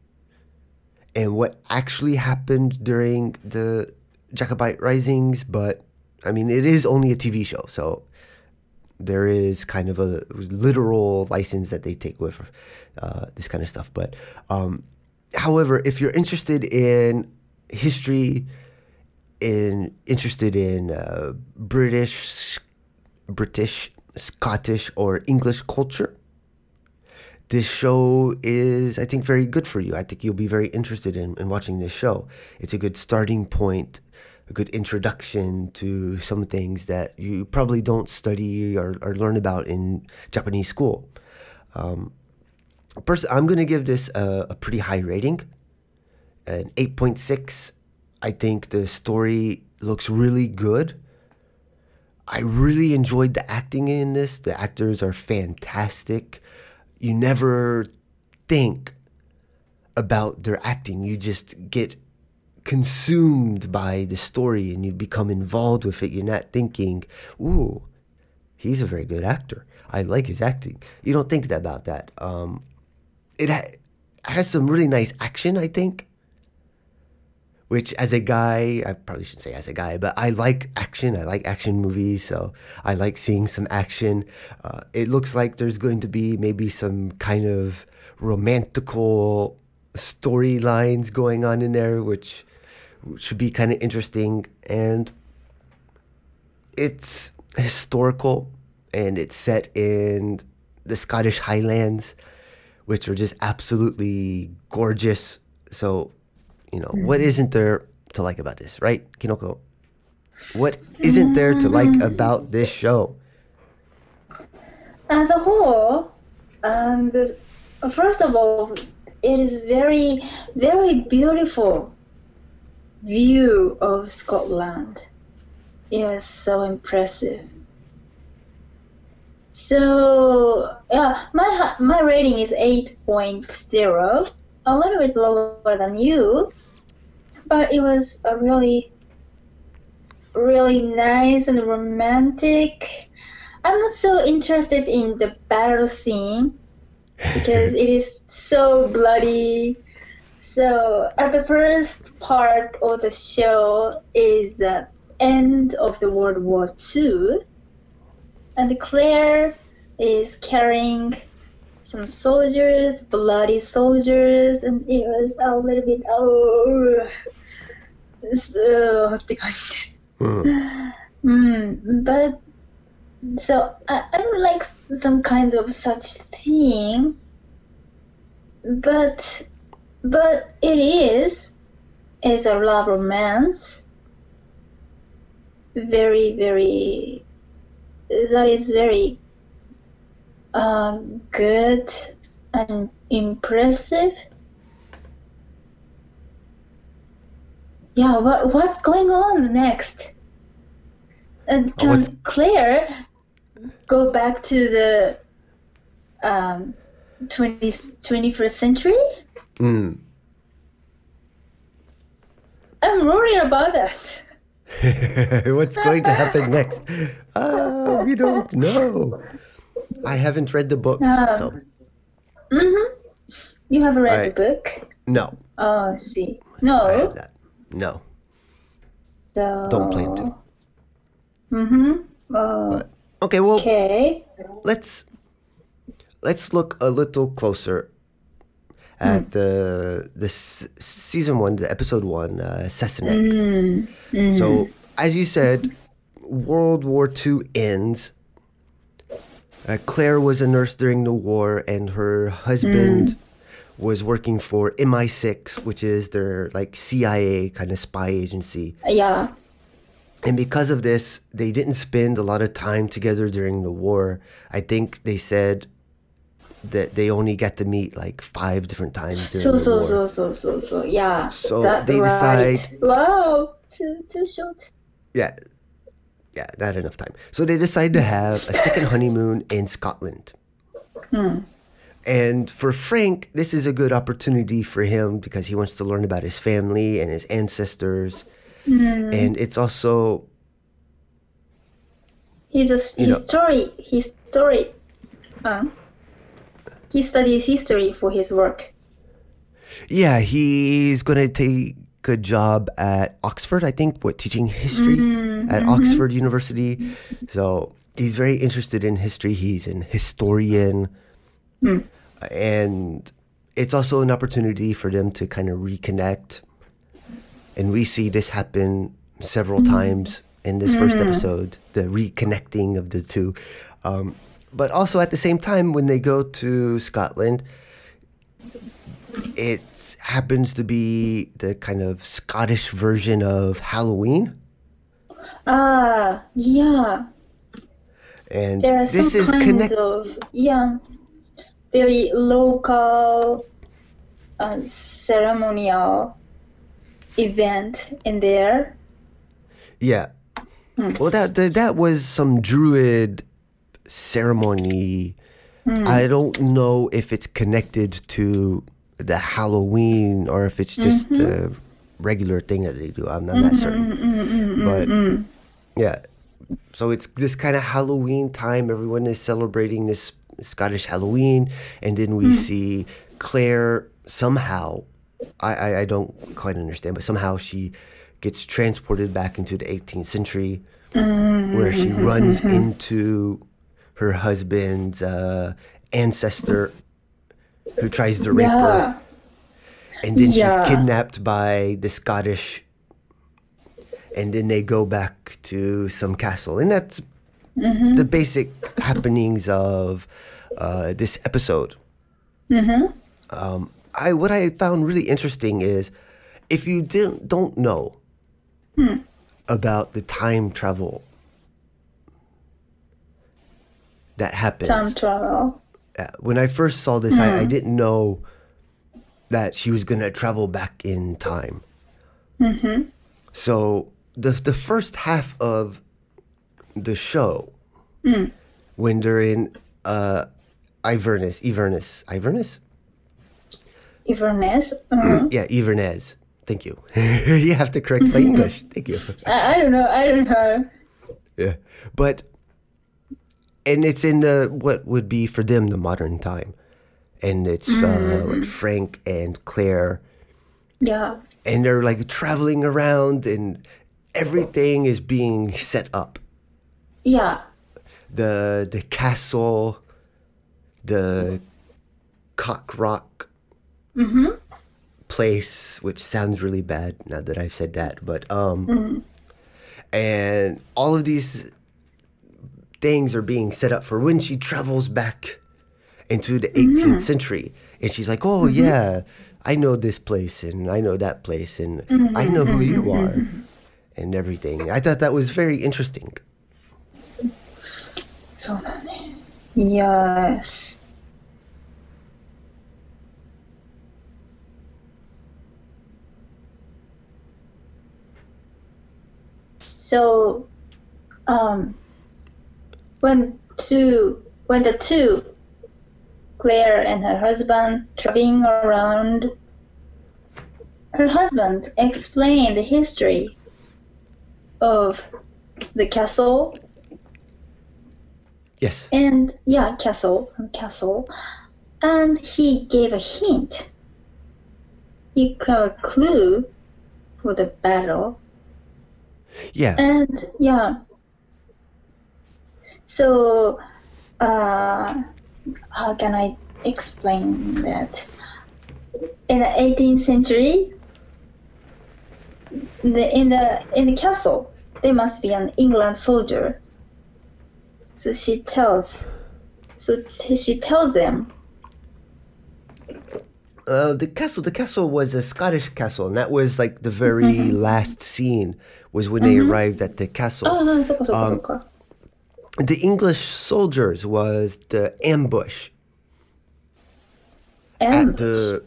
and what actually happened during the Jacobite risings, but I mean, it is only a TV show, so there is kind of a literal license that they take with uh, this kind of stuff. But um, however, if you're interested in history, in interested in uh, British, British, Scottish, or English culture, this show is, I think, very good for you. I think you'll be very interested in, in watching this show. It's a good starting point, a good introduction to some things that you probably don't study or, or learn about in Japanese school. Um, pers- I'm going to give this a, a pretty high rating, an 8.6. I think the story looks really good. I really enjoyed the acting in this. The actors are fantastic. You never think about their acting. You just get consumed by the story and you become involved with it. You're not thinking, ooh, he's a very good actor. I like his acting. You don't think about that. Um, it ha- has some really nice action, I think. Which, as a guy, I probably shouldn't say as a guy, but I like action. I like action movies, so I like seeing some action. Uh, it looks like there's going to be maybe some kind of romantical storylines going on in there, which should be kind of interesting. And it's historical and it's set in the Scottish Highlands, which are just absolutely gorgeous. So, you know, what isn't there to like about this, right, Kinoko? What isn't there to like about this show? As a whole, um, this, first of all, it is very, very beautiful view of Scotland. It was so impressive. So yeah, my my rating is eight point zero, a little bit lower than you, but it was a really, really nice and romantic. I'm not so interested in the battle scene because <laughs> it is so bloody. So at the first part of the show is the end of the World War II, and Claire is carrying some soldiers, bloody soldiers, and it was a little bit oh, そうって感じで。Mm, but so I, I would like some kind of such thing, but but it is is a love romance. Very very that is very uh, good and impressive. Yeah, what what's going on next? And can what's- Claire go back to the um, 20, 21st century? Mm. I'm worried about that. <laughs> What's going to happen next? Uh, <laughs> we don't know. I haven't read the books, No. so Mm-hmm. You haven't read Right. the book? no. Oh, I see. I No. No, So. don't plan to. Mm-hmm. Oh, Okay, well, okay. let's let's look a little closer at the the s- season one, the episode one, uh, Sassenach. So, as you said, World War II ends. Uh, Claire was a nurse during the war, and her husband was working for MI6, which is their like CIA kind of spy agency. Yeah. And because of this, they didn't spend a lot of time together during the war. I think they said that they only got to meet like five different times during So the so war. so so so so yeah. So that they right. decide- Wow, too too short. Yeah, yeah, not enough time. So they decide to have a second honeymoon in Scotland. Hmm. And for Frank, this is a good opportunity for him because he wants to learn about his family and his ancestors. Mm-hmm. And it's also He's a history history. Uh, he studies history for his work. Yeah, he's going to take a job at Oxford, I think, what teaching history mm-hmm. at mm-hmm. Oxford University. So he's very interested in history. He's an historian. Mm. And it's also an opportunity for them to kind of reconnect. And we see this happen several times in this first episode the reconnecting of the two. Um, but also at the same time, when they go to Scotland, it happens to be the kind of Scottish version of Halloween. Ah, yeah. And this is connect. of yeah, very local, uh, ceremonial event in there. Yeah. Hmm. Well, that, that that was some druid ceremony. Hmm. I don't know if it's connected to the Halloween or if it's just Mm-hmm. a regular thing that they do. I'm, I'm not certain. But yeah, so it's this kind of Halloween time. Everyone is celebrating this Scottish Halloween, and then we hmm. see Claire somehow. I, I I don't quite understand, but somehow she gets transported back into the 18th century, where she mm-hmm. runs mm-hmm. into her husband's uh, ancestor, who tries to rape her. And then Yeah. she's kidnapped by the Scottish, and then they go back to some castle, and that's the basic happenings of uh, this episode. Um, I what I found really interesting is if you didn't don't know about the time travel that happens time travel. uh, when I first saw this, I, I didn't know that she was gonna travel back in time. Mm-hmm. So the the first half of the show, when they're in uh, Iverness, Iverness, Iverness, Inverness. <clears throat> Uh, yeah, Iverness. Thank you. <laughs> you have to correct my <laughs> English. Thank you. I, I don't know. I don't know. Yeah, but and it's in the what would be for them the modern time, and it's uh, like Frank and Claire, Yeah. and they're like traveling around, and everything is being set up. Yeah. The the castle, the cock rock mm-hmm. place, which sounds really bad now that I've said that, but um, mm-hmm. and all of these things are being set up for when she travels back into the 18th mm-hmm. century, and she's like, "Oh yeah, I know this place, and I know that place, and I know who you are." And everything. I thought that was very interesting. そうだね。Yes. So, um, when two, when the two, Claire and her husband, traveling around, her husband explained the history of the castle Yes. and yeah, castle, castle, and he gave a hint. He gave a clue for the battle, Yeah. and yeah. So, uh, how can I explain that? In the 18th century, the, in the in the castle, there must be an England soldier. So she tells. So t- she tells them. Uh, the castle, the castle was a Scottish castle, and that was like the very mm-hmm. last scene was when mm-hmm. they arrived at the castle. Oh, no, so, so, so, the English soldiers was the ambush. ambush. At the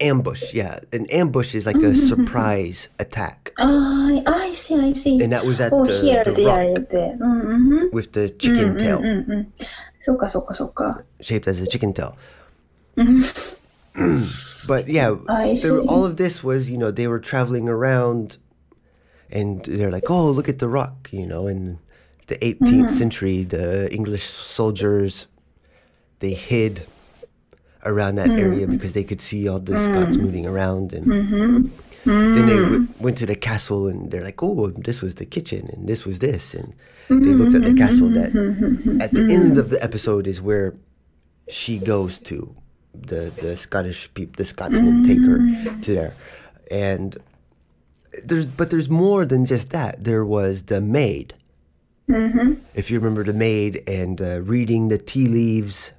ambush yeah an ambush is like a mm-hmm. surprise attack oh, i see i see and that was at oh, the, here the they rock are. Mm-hmm. with the chicken mm-hmm. tail mm-hmm. So, so, so. shaped as a chicken tail mm-hmm. <clears throat> but yeah there, all of this was you know they were traveling around and they're like oh look at the rock you know in the 18th mm-hmm. century the english soldiers they hid around that area mm-hmm. because they could see all the mm. Scots moving around, and mm-hmm. then they w- mm. went to the castle, and they're like, "Oh, this was the kitchen, and this was this," and they looked at the mm-hmm. castle. That at the end of the episode is where she goes to the the Scottish people, the Scotsmen take her mm. to there, and there's but there's more than just that. There was the maid. If you remember the maid and uh, reading the tea leaves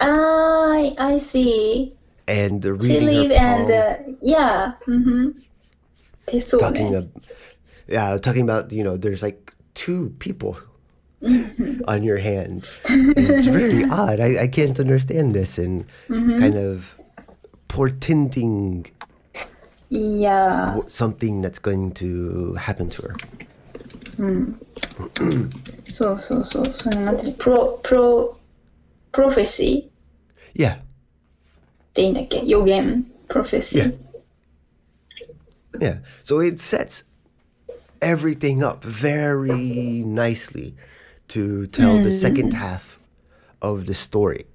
uh, I, I see. and the She reading leave her and, palm, uh, yeah. うんふん。手相 talking ね。 of, yeah, talking about you know there's like two people on your hand. And it's very <laughs> odd. I, I can't understand this and kind of portending いや w- something that's going to happen to her. <clears throat> そうそうそう。それなんていうのプロ、プロ、プロフェシー Yeah. Then again, your game prophecy. Yeah. Yeah. So it sets everything up very nicely to tell mm. the second mm. half of the story,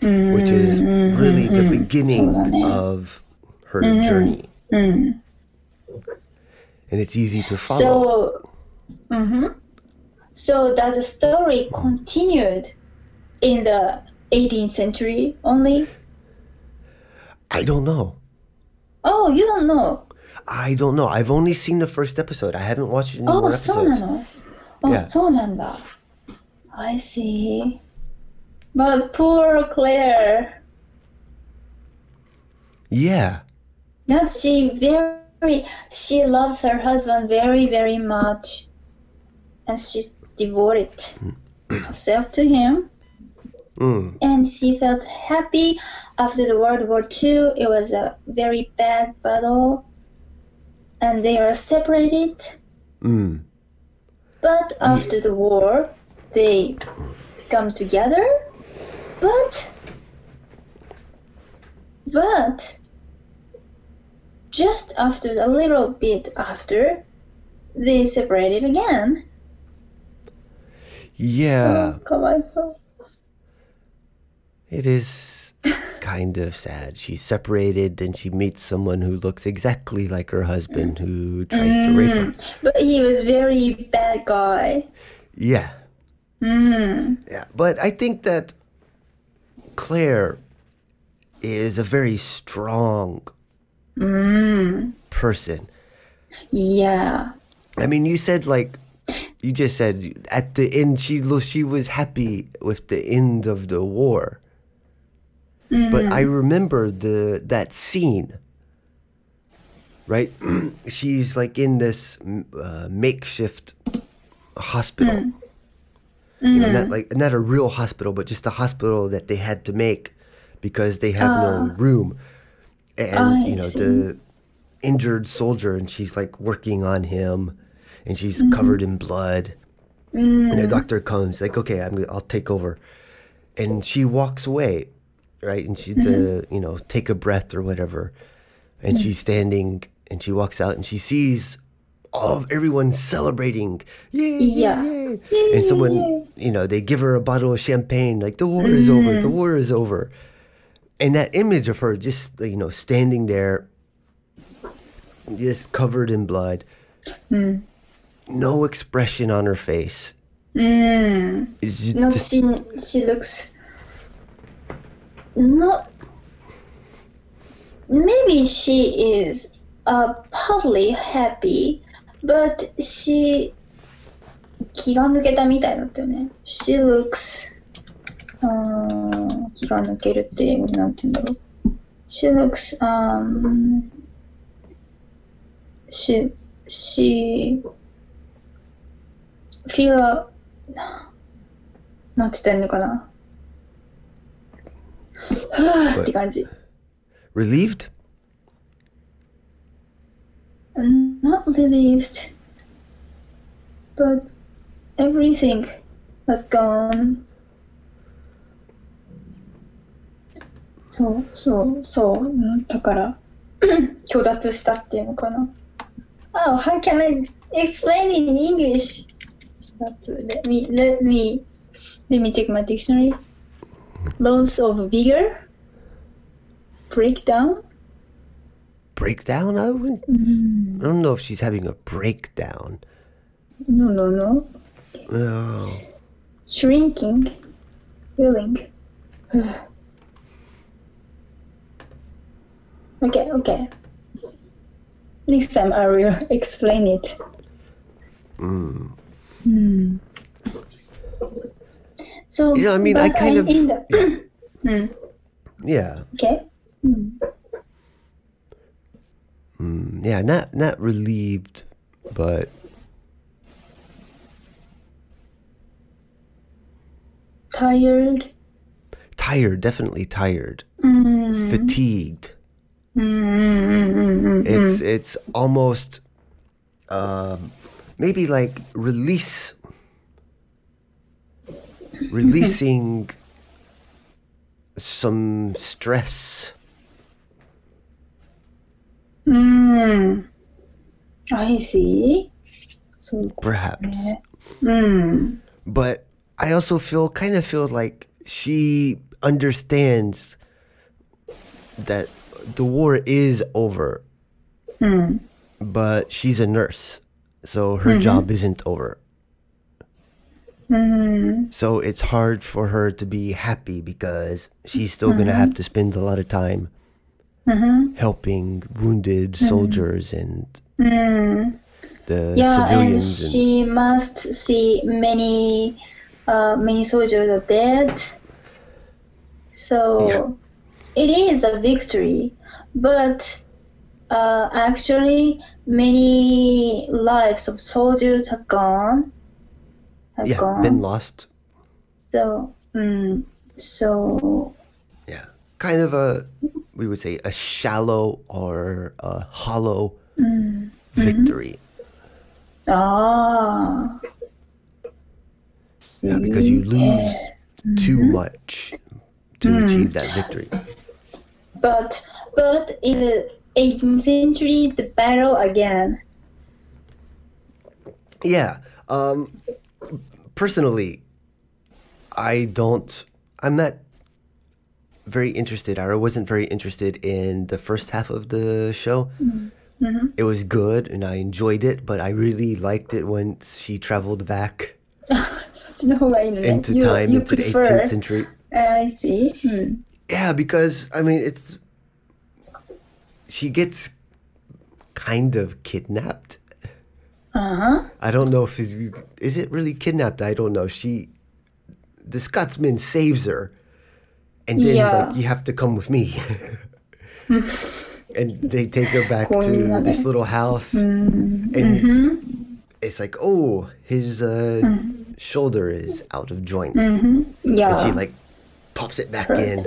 mm. which is mm-hmm. really mm. the mm-hmm. beginning eh? of her mm-hmm. journey. Mm. And it's easy to follow. So, mm-hmm. so that the story continued in the 18th century only? I don't know. Oh, you don't know. I don't know. I've only seen the first episode. I haven't watched any more あ、そうな episodes. のあ、 Yeah. そうなんだ。I see. But poor Claire, Yeah. that she very, she loves her husband very, very much. And she devoted herself to him. Mm. And she felt happy after the World War II. It was a very bad battle, and they are separated. Mm. But after the war, they come together. But but just after a little bit after, they separated again. Yeah. Oh, it is kind of sad. She's separated, then she meets someone who looks exactly like her husband who tries to rape mm. her. But he was very bad guy. Yeah. Mm. Yeah. But I think that Claire is a very strong mm. person. Yeah. I mean, you said like you just said at the end she she was happy with the end of the war. But I mm-hmm. remember the that scene. Right? <clears throat> She's like in this uh, makeshift hospital. Mm. You know, not mm-hmm. like not a real hospital, but just a hospital that they had to make because they have no ah. room. And ah, I you know, see. the injured soldier and she's like working on him and she's mm-hmm. covered in blood. And the mm. doctor comes like, "Okay, I'm I'll take over." And she walks away, right? And she the, mm-hmm. you know, take a breath or whatever. And mm-hmm. she's standing and she walks out and she sees all of everyone celebrating. Yay, Yeah. yay, yay. And someone, you know, they give her a bottle of champagne like the war is over, the mm-hmm. war is over. And that image of her just, you know, standing there just covered in blood. Hmm. No expression on her face. Hmm. It's just, No, she she looks not. Maybe she is uh partly happy, but she 気が抜けたみたいだったよね。She looks うん気が抜けるって英語でなんて言うんだろう。She looks um she she feel なんて言ったらいいのかな。<sighs> はぁって感じ。 relieved? Not relieved, but everything has gone. そうそうそう、うんだから、虚脱したっていうのかな。Oh, how <coughs> can I explain in English? That's, let me, let me, let me check my dictionary. Loss of vigor, breakdown, Breakdown? I, wouldn't, I don't know if she's having a breakdown. no, no, no, Oh. shrinking, feeling. <sighs> okay, okay. Next time I will <laughs> explain it. Hmm. So, You know, I mean, I kind I'm of- the Yeah. <clears throat> okay. Mm, yeah, not not relieved, but Tired. tired, definitely tired. Mm. Fatigued. Mm-hmm. It's it's almost um, maybe like release releasing some stress. Mm. I see. So, perhaps. mm. But I also feel kind of feel like she understands that the war is over. But she's a nurse, so her job isn't over. Mm-hmm. So it's hard for her to be happy because she's still going to mm-hmm. have to spend a lot of time mm-hmm. helping wounded soldiers and the Yeah, and civilians. and- she must see many, uh, many soldiers are dead. So Yeah. it is a victory, but uh, actually many lives of soldiers has gone. Yeah, gone. been lost. So, mm, so Yeah. Kind of a, we would say, a shallow or a hollow victory. ah, Yeah, because you lose too much to achieve that victory. but but in the 18th century, the battle again. Yeah. Um, personally, I don't. I'm not very interested. I wasn't very interested in the first half of the show. Mm-hmm. mm-hmm. It was good and I enjoyed it, but I really liked it when she traveled back <laughs> no into you, time, you into the 18th century. I see. Hmm. Yeah, because, I mean, it's. She gets kind of kidnapped uh-huh. I don't know if it's, is it really kidnapped. I don't know. She, the Scotsman saves her, and then Yeah. like you have to come with me. <laughs> and they take her back to this little house, Mm-hmm. and it's like, oh, his uh, shoulder is out of joint, Mm-hmm. and she like pops it back in.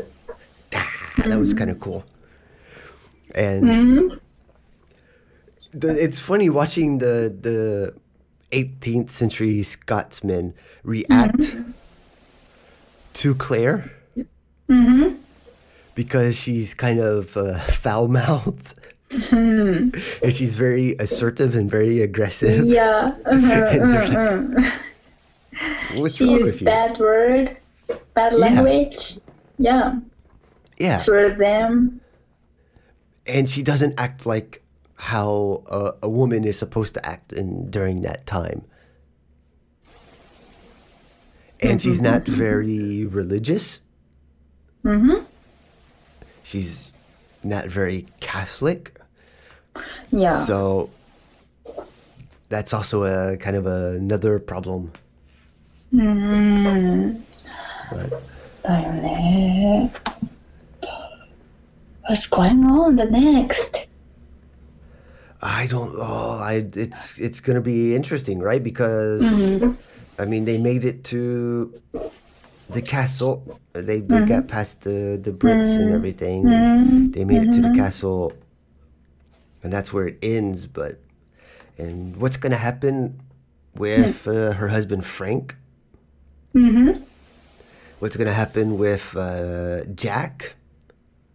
Ah, that was kind of cool. And Mm-hmm. The, it's funny watching the the 18th century Scotsmen react Mm-hmm. to Claire because she's kind of uh, <laughs> foul mouthed. Mm-hmm. and she's very assertive and very aggressive. Yeah. Uh-huh. <laughs> Like, What's She wrong used with you? bad word, bad language. Yeah. yeah. For them. and she doesn't act like how a, a woman is supposed to act in during that time. And she's mm-hmm. not very religious. Hmm. She's not very Catholic. Yeah. So that's also a kind of a, another problem. Hmm. What's going on the next? I don't. Oh, I. It's it's gonna be interesting, right? Because I mean, they made it to the castle. They, they got past the the Brits and everything. and They made it to the castle, and that's where it ends. But and what's gonna happen with uh, her husband Frank? Mm-hmm. What's gonna happen with uh, Jack?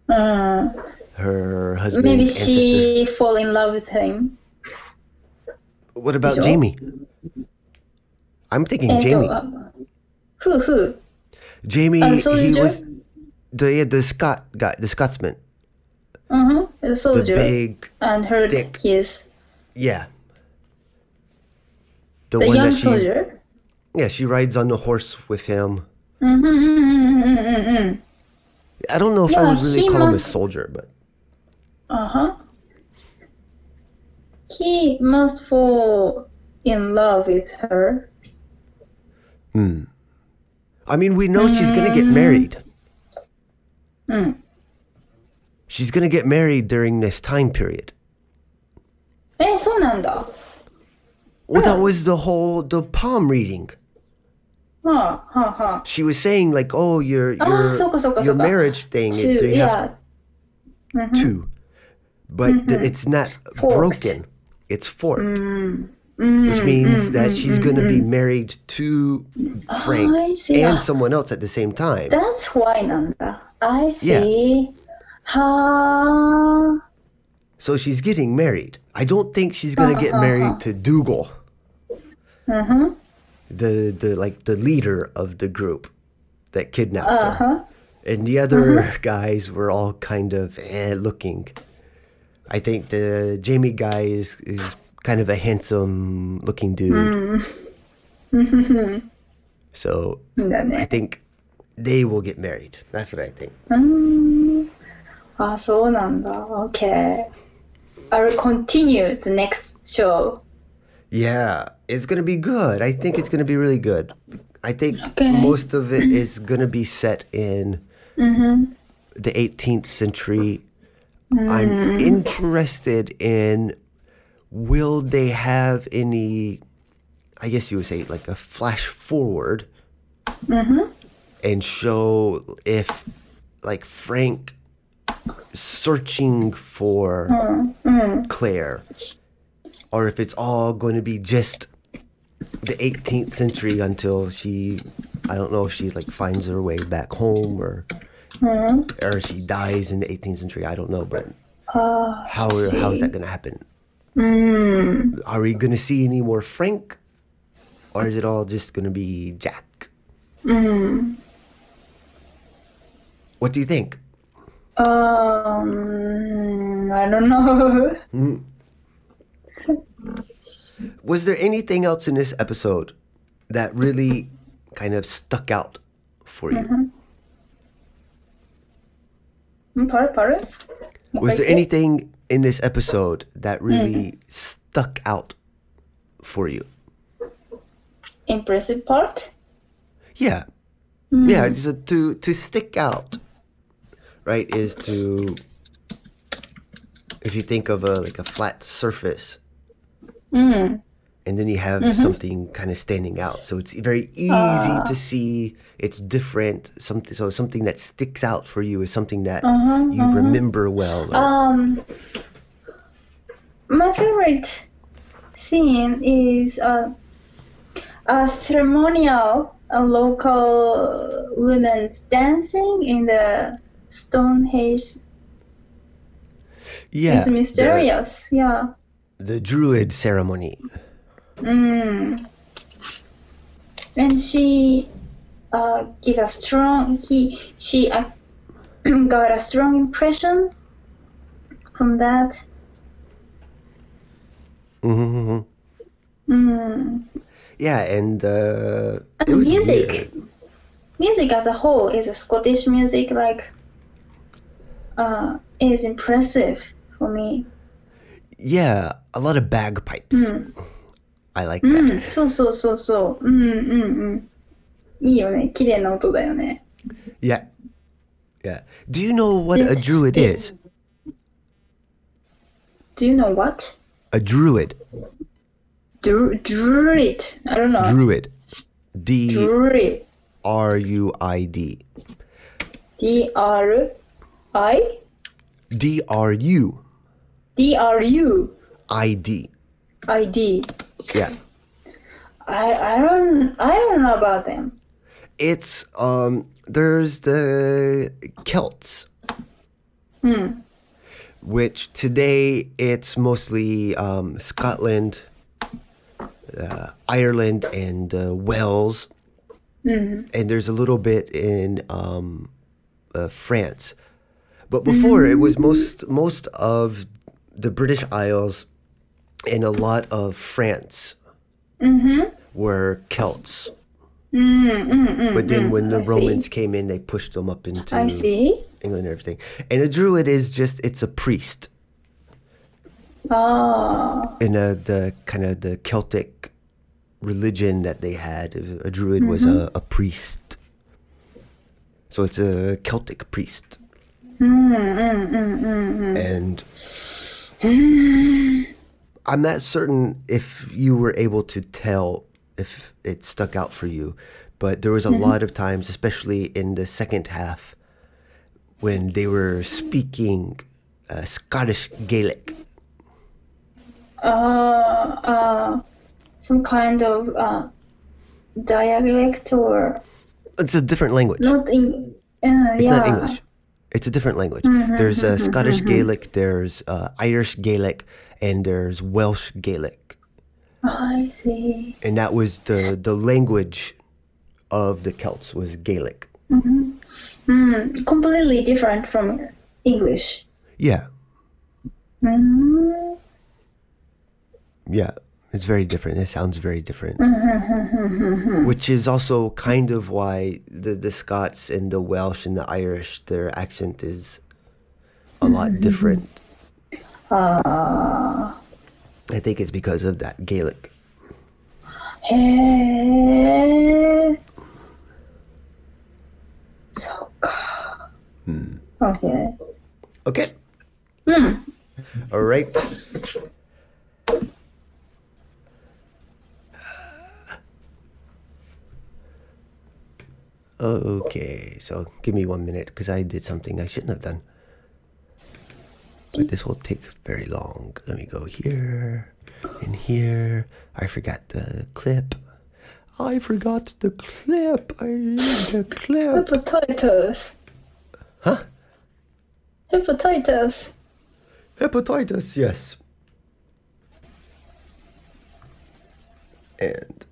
Uh, her husband. Maybe she fall in love with him. What about so? Jamie? I'm thinking and Jamie. Uh, who who? Jamie. Uh, he was the yeah, the Scot guy, the Scotsman. Mm-hmm, uh huh. The soldier. The big and her thick. his. Yeah. The, the young she, soldier. Yeah, she rides on the horse with him. Mm-hmm, mm-hmm, mm-hmm. mm-hmm, mm-hmm. I don't know if yeah, I would really call must... him a soldier, but Uh-huh. He must fall in love with her. I mean, we know she's gonna get married. Mm. She's gonna get married during this time period. え、そうなんだ。 Well, that was the whole the palm reading. はあ、はあ、はあ。 She was saying like, "Oh, your your Ah, そうかそうか your そうか。 marriage thing, To, it, they have yeah. two, but mm-hmm. th- it's not forked. broken. It's forked. Mm. Mm, which means mm, that mm, she's going to be mm, mm. married to oh, Frank and someone else at the same time. That's why, Nanda. I see. Yeah. So she's getting married. I don't think she's going to uh, get uh, married uh. to Dougal. Mm-hmm. The the like the leader of the group that kidnapped uh-huh. her. And the other mm-hmm. guys were all kind of eh, looking. I think the Jamie guy is, is kind of a handsome looking dude. Mm. <laughs> so I think they will get married. That's what I think. Hmm. Ah, so okay. I'll continue the next show. Yeah, it's gonna be good. I think it's gonna be really good. I think okay. most of it <clears throat> is gonna be set in mm-hmm. the 18th century I'm mm. interested in will they have any? I guess you would say like a flash forward mm-hmm. and show if like Frank searching for mm-hmm. Claire or if it's all going to be just the 18th century until she I don't know if she like finds her way back home or Mm-hmm. or she dies in the 18th century I don't know but uh, how how is that going to happen? Mm. Are we going to see any more Frank? Or is it all just going to be Jack? Mm. What do you think? Um, I don't know. Hmm. Was there anything else in this episode that really kind of stuck out for you? Mm, Mm, pardon, pardon? Was there anything in this episode that hmm. really stuck out for you? impressive part? Yeah. Hmm. Yeah, so to to stick out, right, is to if you think of a like a flat surface hmm. And then you have something kind of standing out. So it's very easy to see it's different. Something so something that sticks out for you is something that you remember well. Um, my favorite scene is uh, a ceremonial a local women's dancing in the Stonehenge. yeah. it's the- mysterious. yeah. The, druid ceremony. And she uh, give a strong he she uh, <clears throat> got a strong impression from that hmm mm. Yeah, and uh, and music weird. music as a whole is a scottish music like uh, is impressive for me Yeah, a lot of bagpipes. I like that. うんそうそうそうそううんうんうんいいよね綺麗な音だよね Yeah. Yeah. Do you know what a It's- druid it's- is? Do you know what? A druid. Dru- druid. I don't know. Druid. D Druid. R U I D. D R I D R U D R U I D. I D. Yeah. I I don't I don't know about them. It's um there's the Celts. Hmm. Which today it's mostly um, Scotland, uh, Ireland, and uh, Wales, and there's a little bit in um, uh, France. But before it was most most of the British Isles and a lot of France mm-hmm. were Celts. Mm, mm, mm, but then when the I see. Romans came in, they pushed them up into I see. England and everything. And a druid is just it's a priest Ah, in a, uh, the kind of the Celtic religion that they had. A druid was a, mm-hmm. a priest, so it's a Celtic priest. And <sighs> <sighs> <sighs> I'm not certain if you were able to tell if it stuck out for you, but there was a lot of times, especially in the second half, when they were speaking uh, Scottish Gaelic. uh, uh, some kind of uh, dialect or It's a different language. not in. Uh, It's yeah. not English. It's a different language. there's uh, Scottish Gaelic, there's uh, Irish Gaelic, and there's Welsh Gaelic. I see. And that was the, the language of the Celts was Gaelic. Mm, completely different from English. Yeah, Mm, yeah. It's very different. It sounds very different. <laughs> Which is also kind of why the, the Scots and the Welsh and the Irish, their accent is a lot different. uh, I think it's because of that Gaelic. へえ。そうか。Okay. Okay. All right. Okay, so give me one minute because I did something I shouldn't have done. But this will take very long. Let me go here and here. I forgot the clip. I forgot the clip. I need the clip. Hepatitis. Huh? Hepatitis. Hepatitis, yes. And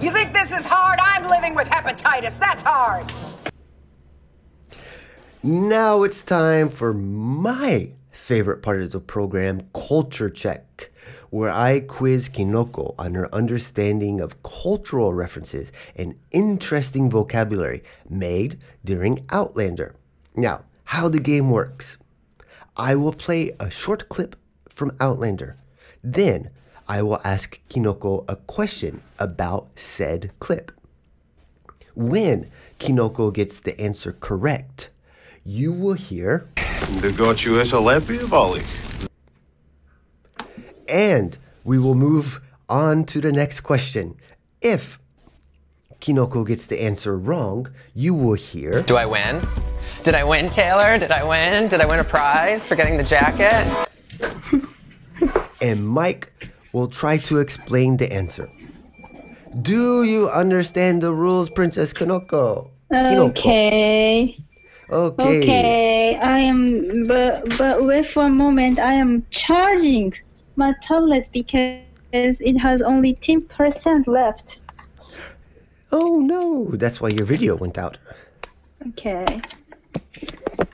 You think this is hard? I'm living with hepatitis. That's hard. Now it's time for my favorite part of the program, Culture Check, where I quiz Kinoko on her understanding of cultural references and interesting vocabulary made during Outlander. Now, how the game works. I will play a short clip from Outlander. Then I will ask Kinoko a question about said clip. When Kinoko gets the answer correct, you will hear Negociu să lepievali. and we will move on to the next question. If Kinoko gets the answer wrong, you will hear Do I win? Did I win, Taylor? Did I win? Did I win a prize for getting the jacket? and Mike will try to explain the answer. Do you understand the rules, Princess Kinoko? Kinoko. Okay. Okay. Okay. I am, but but wait for a moment. I am charging my tablet because it has only ten percent left. Oh no, that's why your video went out. Okay.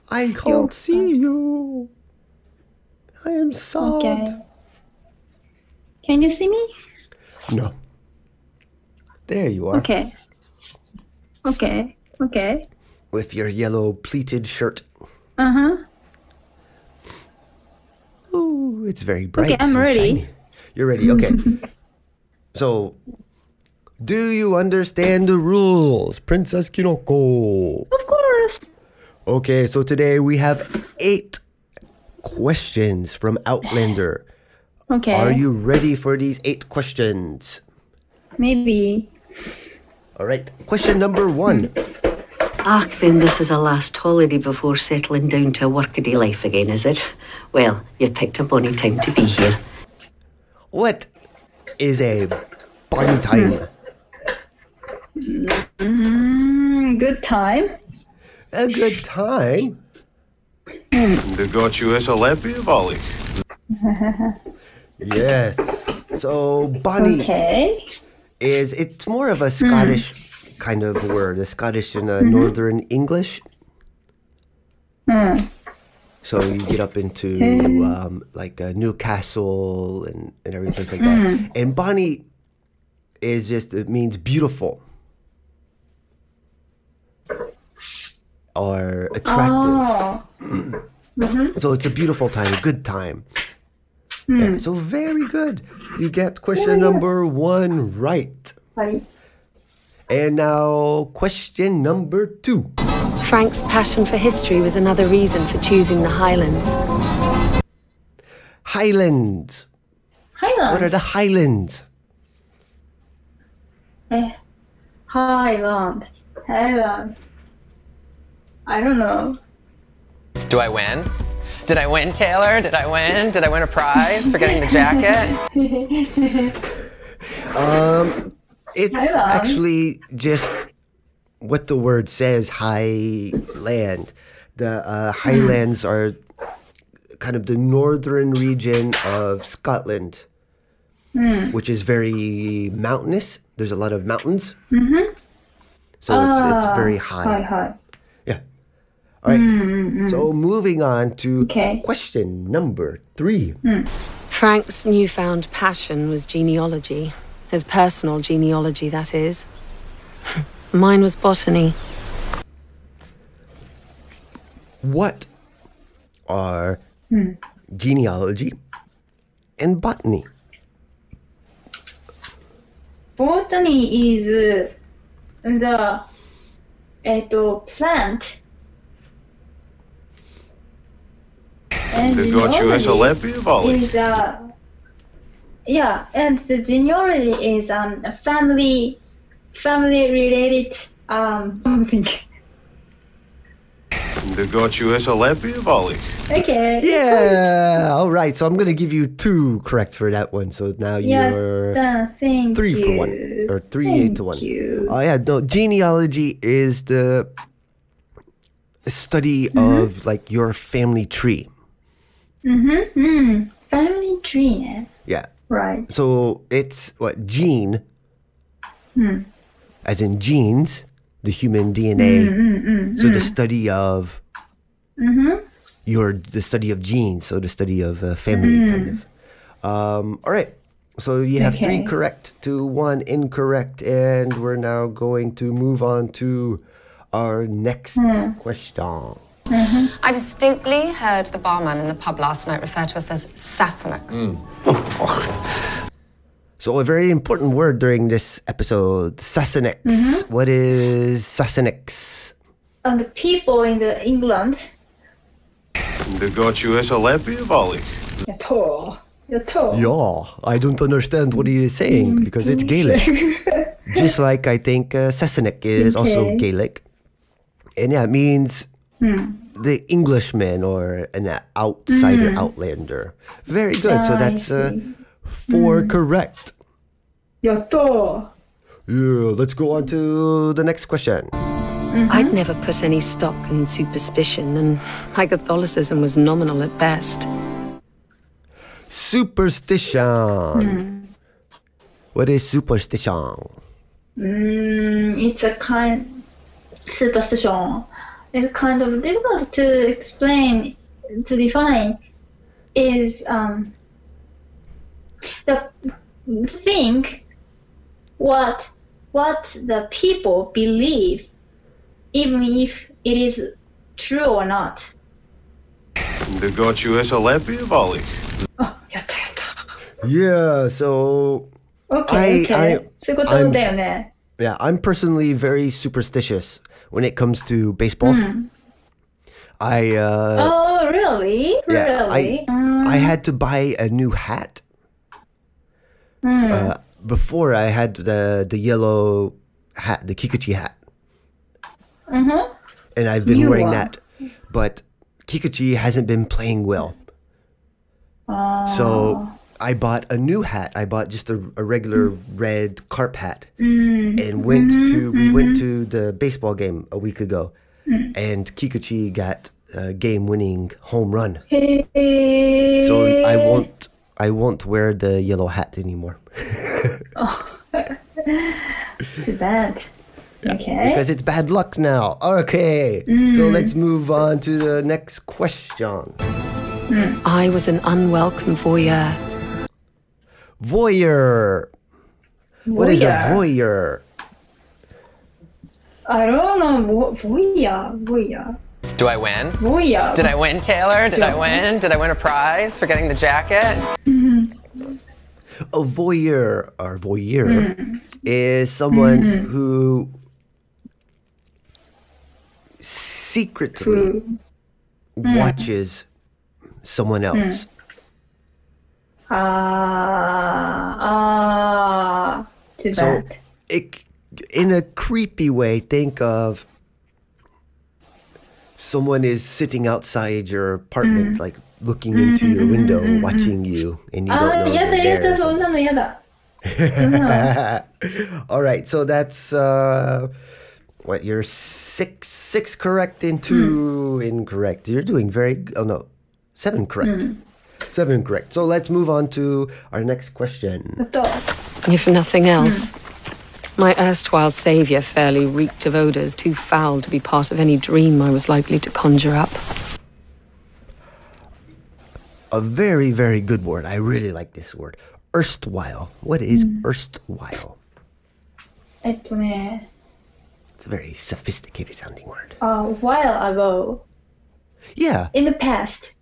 I can't see you. I am sad. Okay. Can you see me? No. There you are. Okay. Okay. Okay. With your yellow pleated shirt. Uh huh. Ooh, it's very bright. Okay, I'm ready. shiny. You're ready. Okay. <laughs> so, do you understand the rules, Princess Kinoko? Of course. Okay, so today we have eight questions from Outlander. Okay. Are you ready for these eight questions? Maybe. All right. Question number one. Ach, then this is a last holiday before settling down to a workaday life again, is it? Well, you've picked a bonny time to be here. What is a bonny time? Mm, good time. A good time? Negociu să lepievali. Yes. So bonny Okay. is it's more of a Scottish kind of word, a Scottish and a Northern English. Mm. So you get up into um, like uh, Newcastle and, and every place like that. Mm. And Bonnie is just it means beautiful or attractive. Oh. Mm-hmm. So it's a beautiful time, a good time. Mm. Yeah, so very good. You get question number one right. Right. And now question number two. Frank's passion for history was another reason for choosing the Highlands. Highlands. Highlands. What are the Highlands? Eh, Highland. Highland. I don't know. Do I win? Did I win, Taylor? Did I win? Did I win a prize for getting the jacket? <laughs> It's actually just what the word says highland. The uh, highlands are kind of the northern region of Scotland, hmm. which is very mountainous. There's a lot of mountains. Mm-hmm. So it's, it's ah, very high. Hi, hi. Yeah. All right. Mm, mm, mm. So moving on to Okay. question number three. Hmm. Frank's newfound passion was genealogy, his personal genealogy, that is. Mine was botany. What are hmm. genealogy and botany? Botany is uh, the uh, plant and Did you a? Is yeah, and the genealogy is um a family family related um <laughs> something. Negociu să lepievali. Okay. Yeah. All right. So I'm going to give you two correct for that one. So now Yeah. you're uh, thank three you. for one or three Thank eight to one. you. Oh yeah. No. Genealogy is the study Mm-hmm. of like your family tree. Mm-hmm. Family tree. eh? Yeah. Right. So it's what gene, Hmm. as in genes, the human DNA. Mm, So the study of Mm-hmm. Your the study of genes, so the study of uh, family, kind of. Um, all right. So you have three correct to one incorrect, and we're now going to move on to our next question. Mm-hmm. I distinctly heard the barman in the pub last night refer to us as Sassenachs. Mm. <laughs> So a very important word during this episode, Sassenachs. Mm-hmm. What is Sassenachs? And the people in the England, Det got you as a lappy volley. jag tror, jag tror. Yeah, I don't understand what he is saying mm-hmm. because it's Gaelic. <laughs> Just like I think uh, Sassenach is also Gaelic. And yeah, it means the Englishman or an outsider, outlander. Very good. so Ah, I that's uh, see. four correct. Jag. Yeah, let's go on to the next question. I'd never put any stock in superstition, and my Catholicism was nominal at best. Superstition. What is superstition? Mm, it's a kind superstition is kind of difficult to explain, to define, is um, the think what what the people believe, even if it is true or not. Dogoočio es Olympia Volley. Yeah, so. Okay, I, okay. I, I'm, yeah, I'm personally very superstitious when it comes to baseball. I uh, oh, really? yeah, really? I I had to buy a new hat. Uh, before I had the the yellow hat, the Kikuchi hat, Mm-hmm. and I've been New wearing that. But Kikuchi hasn't been playing well, so I bought a new hat. I bought just a, a regular red carp hat, mm. and went to we mm-hmm. went mm-hmm. to the baseball game a week ago, mm. and Kikuchi got a game-winning home run. So I won't I won't wear the yellow hat anymore <laughs> oh, <laughs> Too bad. Okay. because it's bad luck now. Okay, so mm. let's move on to the next question. I was an unwelcome voyeur. Voyeur. What is a voyeur? I don't know. Voyeur. Voyeur. Do I win? Voyeur. Did I win, Taylor? Did I win? Did I win a prize for getting the jacket? Mm-hmm. A voyeur or voyeur mm-hmm. is someone mm-hmm. who secretly mm. watches someone else. Mm. Ah, uh, uh, Tibet. So it, in a creepy way, think of someone is sitting outside your apartment, mm. like looking into mm -hmm, your window, mm -hmm, watching -hmm. you, and you don't know. Yeah, yeah, that's. Yeah. All right, so that's uh, what you're six six correct and two incorrect. You're doing very oh no, seven correct. Seven correct. So let's move on to our next question. If nothing else, my erstwhile savior fairly reeked of odors too foul to be part of any dream I was likely to conjure up. A very, very good word. I really like this word. Erstwhile. What is mm. erstwhile? It's a very sophisticated sounding word. A while ago. Yeah. In the past.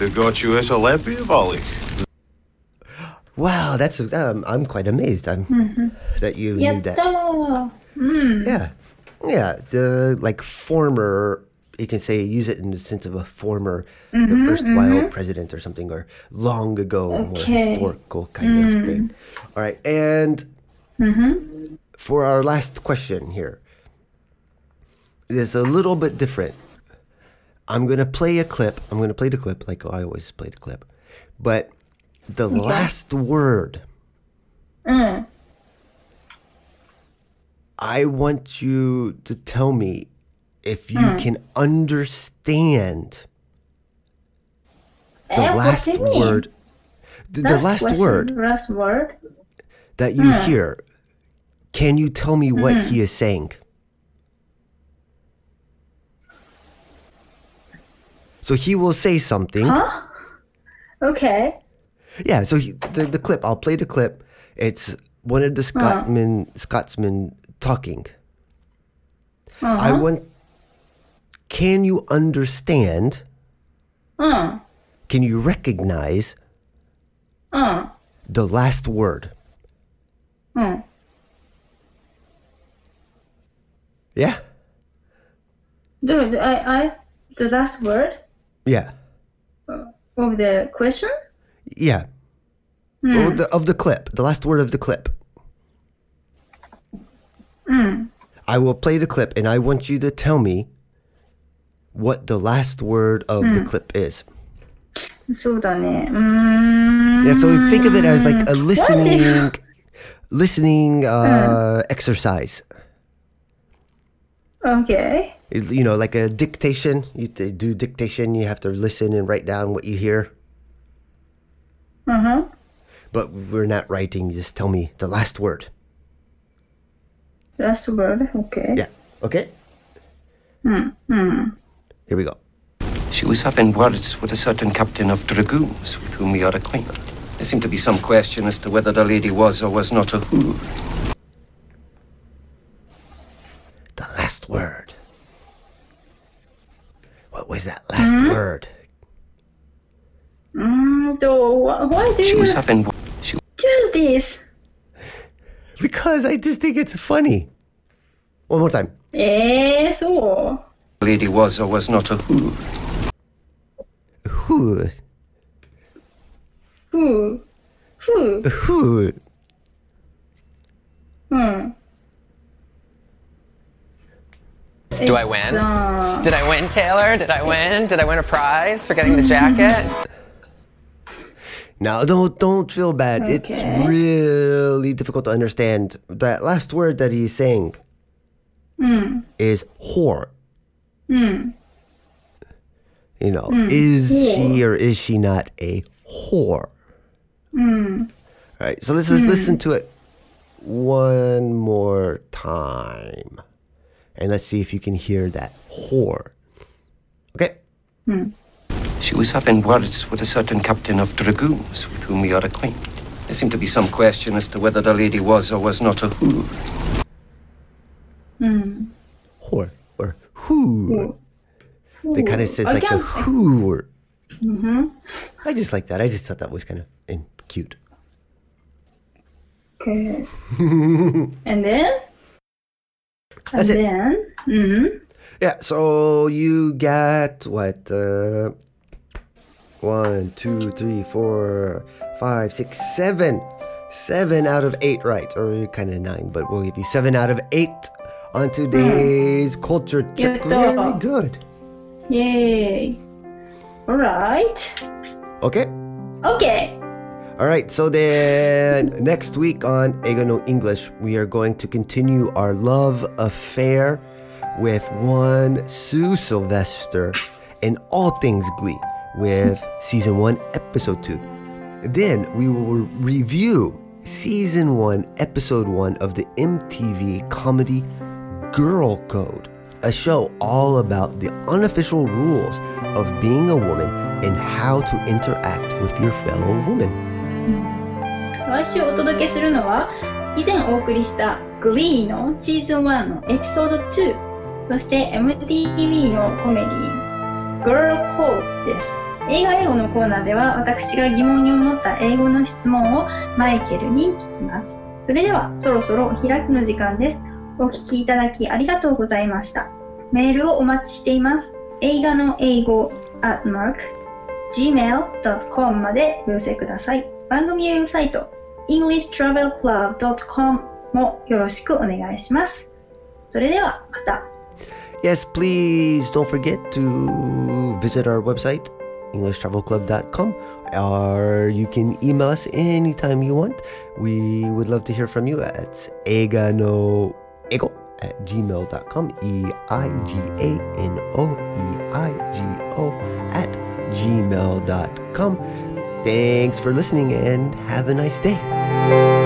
Dogociłeś lepiej Walik. Wow, that's um, I'm quite amazed. I'm mm-hmm. that you yeah, knew that. Mm. Yeah, yeah. The like former, you can say use it in the sense of a former, mm-hmm, erstwhile mm-hmm. president or something, or long ago, okay. more historical kind mm. of thing. All right, and mm-hmm. for our last question here, it's a little bit different I'm gonna play a clip. I'm gonna play the clip like I always play the clip, but the last word. Mm. I want you to tell me if you mm. can understand the eh, え、what last do you mean? word. The, the Last question, word Last word? that you mm. hear. Can you tell me what mm-hmm. he is saying? So he will say something. Huh? Okay. Yeah. So he, the the clip. I'll play the clip. It's one of the Scotsmen uh-huh. Scotsmen talking. Uh-huh. I want. Can you understand? Uh. Can you recognize? Uh. The last word. Uh. Yeah. Dude, I, I, the last word. Yeah. of the question? Yeah. Or the, of the clip, the last word of the clip. うん。 I will play the clip and I want you to tell me what the last word of the clip is. そうだね。うーん。 Yeah, so think of it as like a What listening listening uh, exercise. Okay. It- You know, like a dictation. You do dictation, you have to listen and write down what you hear. Uh-huh. But we're not writing, just tell me the last word. Last word. Okay. Yeah. Okay? Hmm. Hmm. Here we go. She was having words with a certain captain of dragoons with whom we are acquainted. There seemed to be some question as to whether the lady was or was not a who. The last word. What was that last mm -hmm. word? Mm, do, why do she you... was having... She... Just this. Because I just think it's funny. One more time. Yes, so... Lady was or was not a who. Who? Who? Who? Who? Hmm. Do I win? Uh, Did I win, Taylor? Did I win? Did I win a prize for getting the jacket? Now, don't don't feel bad. Okay. It's really difficult to understand that last word that he's saying mm. is whore. Mm. You know, mm. is whore. she or is she not a whore? Mm. All right. So let's just hmm. listen to it one more time. And let's see if you can hear that whore. Okay? Hmm. She was having words with a certain captain of dragoons with whom we are acquainted. There seemed to be some question as to whether the lady was or was not a who. うん。Whore. Or who. It kind of says I like a can't- who. Mhm. I just like that. I just thought that was kind of cute. Okay. <laughs> and then? That's and it. then? Mhm. Yeah, so you get what? Uh, one, two, three, four, five, six, seven. Seven out of eight right. Or kind of nine, but we'll give you seven out of eight on today's culture check. Very good. Yay. Alright. Okay. Okay. All right, so then next week on Ega no English, we are going to continue our love affair with one Sue Sylvester and all things Glee with season one, episode two. Then we will review season one, episode one of the MTV comedy Girl Code, a show all about the unofficial rules of being a woman and how to interact with your fellow woman. 来週お届けするのは以前お送りした Glee のシーズン1のエピソード2そして MTV のコメディ Girl Code です。映画英語のコーナーでは私が疑問に思った英語の質問をマイケルに聞きます。それではそろそろ開きの時間です。お聞きいただきありがとうございました。メールをお待ちしています。映画の英語 at mark gmail.com までお寄せください。番組ウェブサイト englishtravelclub.com もよろしくお願いします。それではまた。Yes, please don't forget to visit our website englishtravelclub.com or you can email us anytime you want. We would love to hear from you at eiganoeigo at gmail.com e-i-g-a-n-o-e-i-g-o at gmail.com Thanks for listening and have a nice day.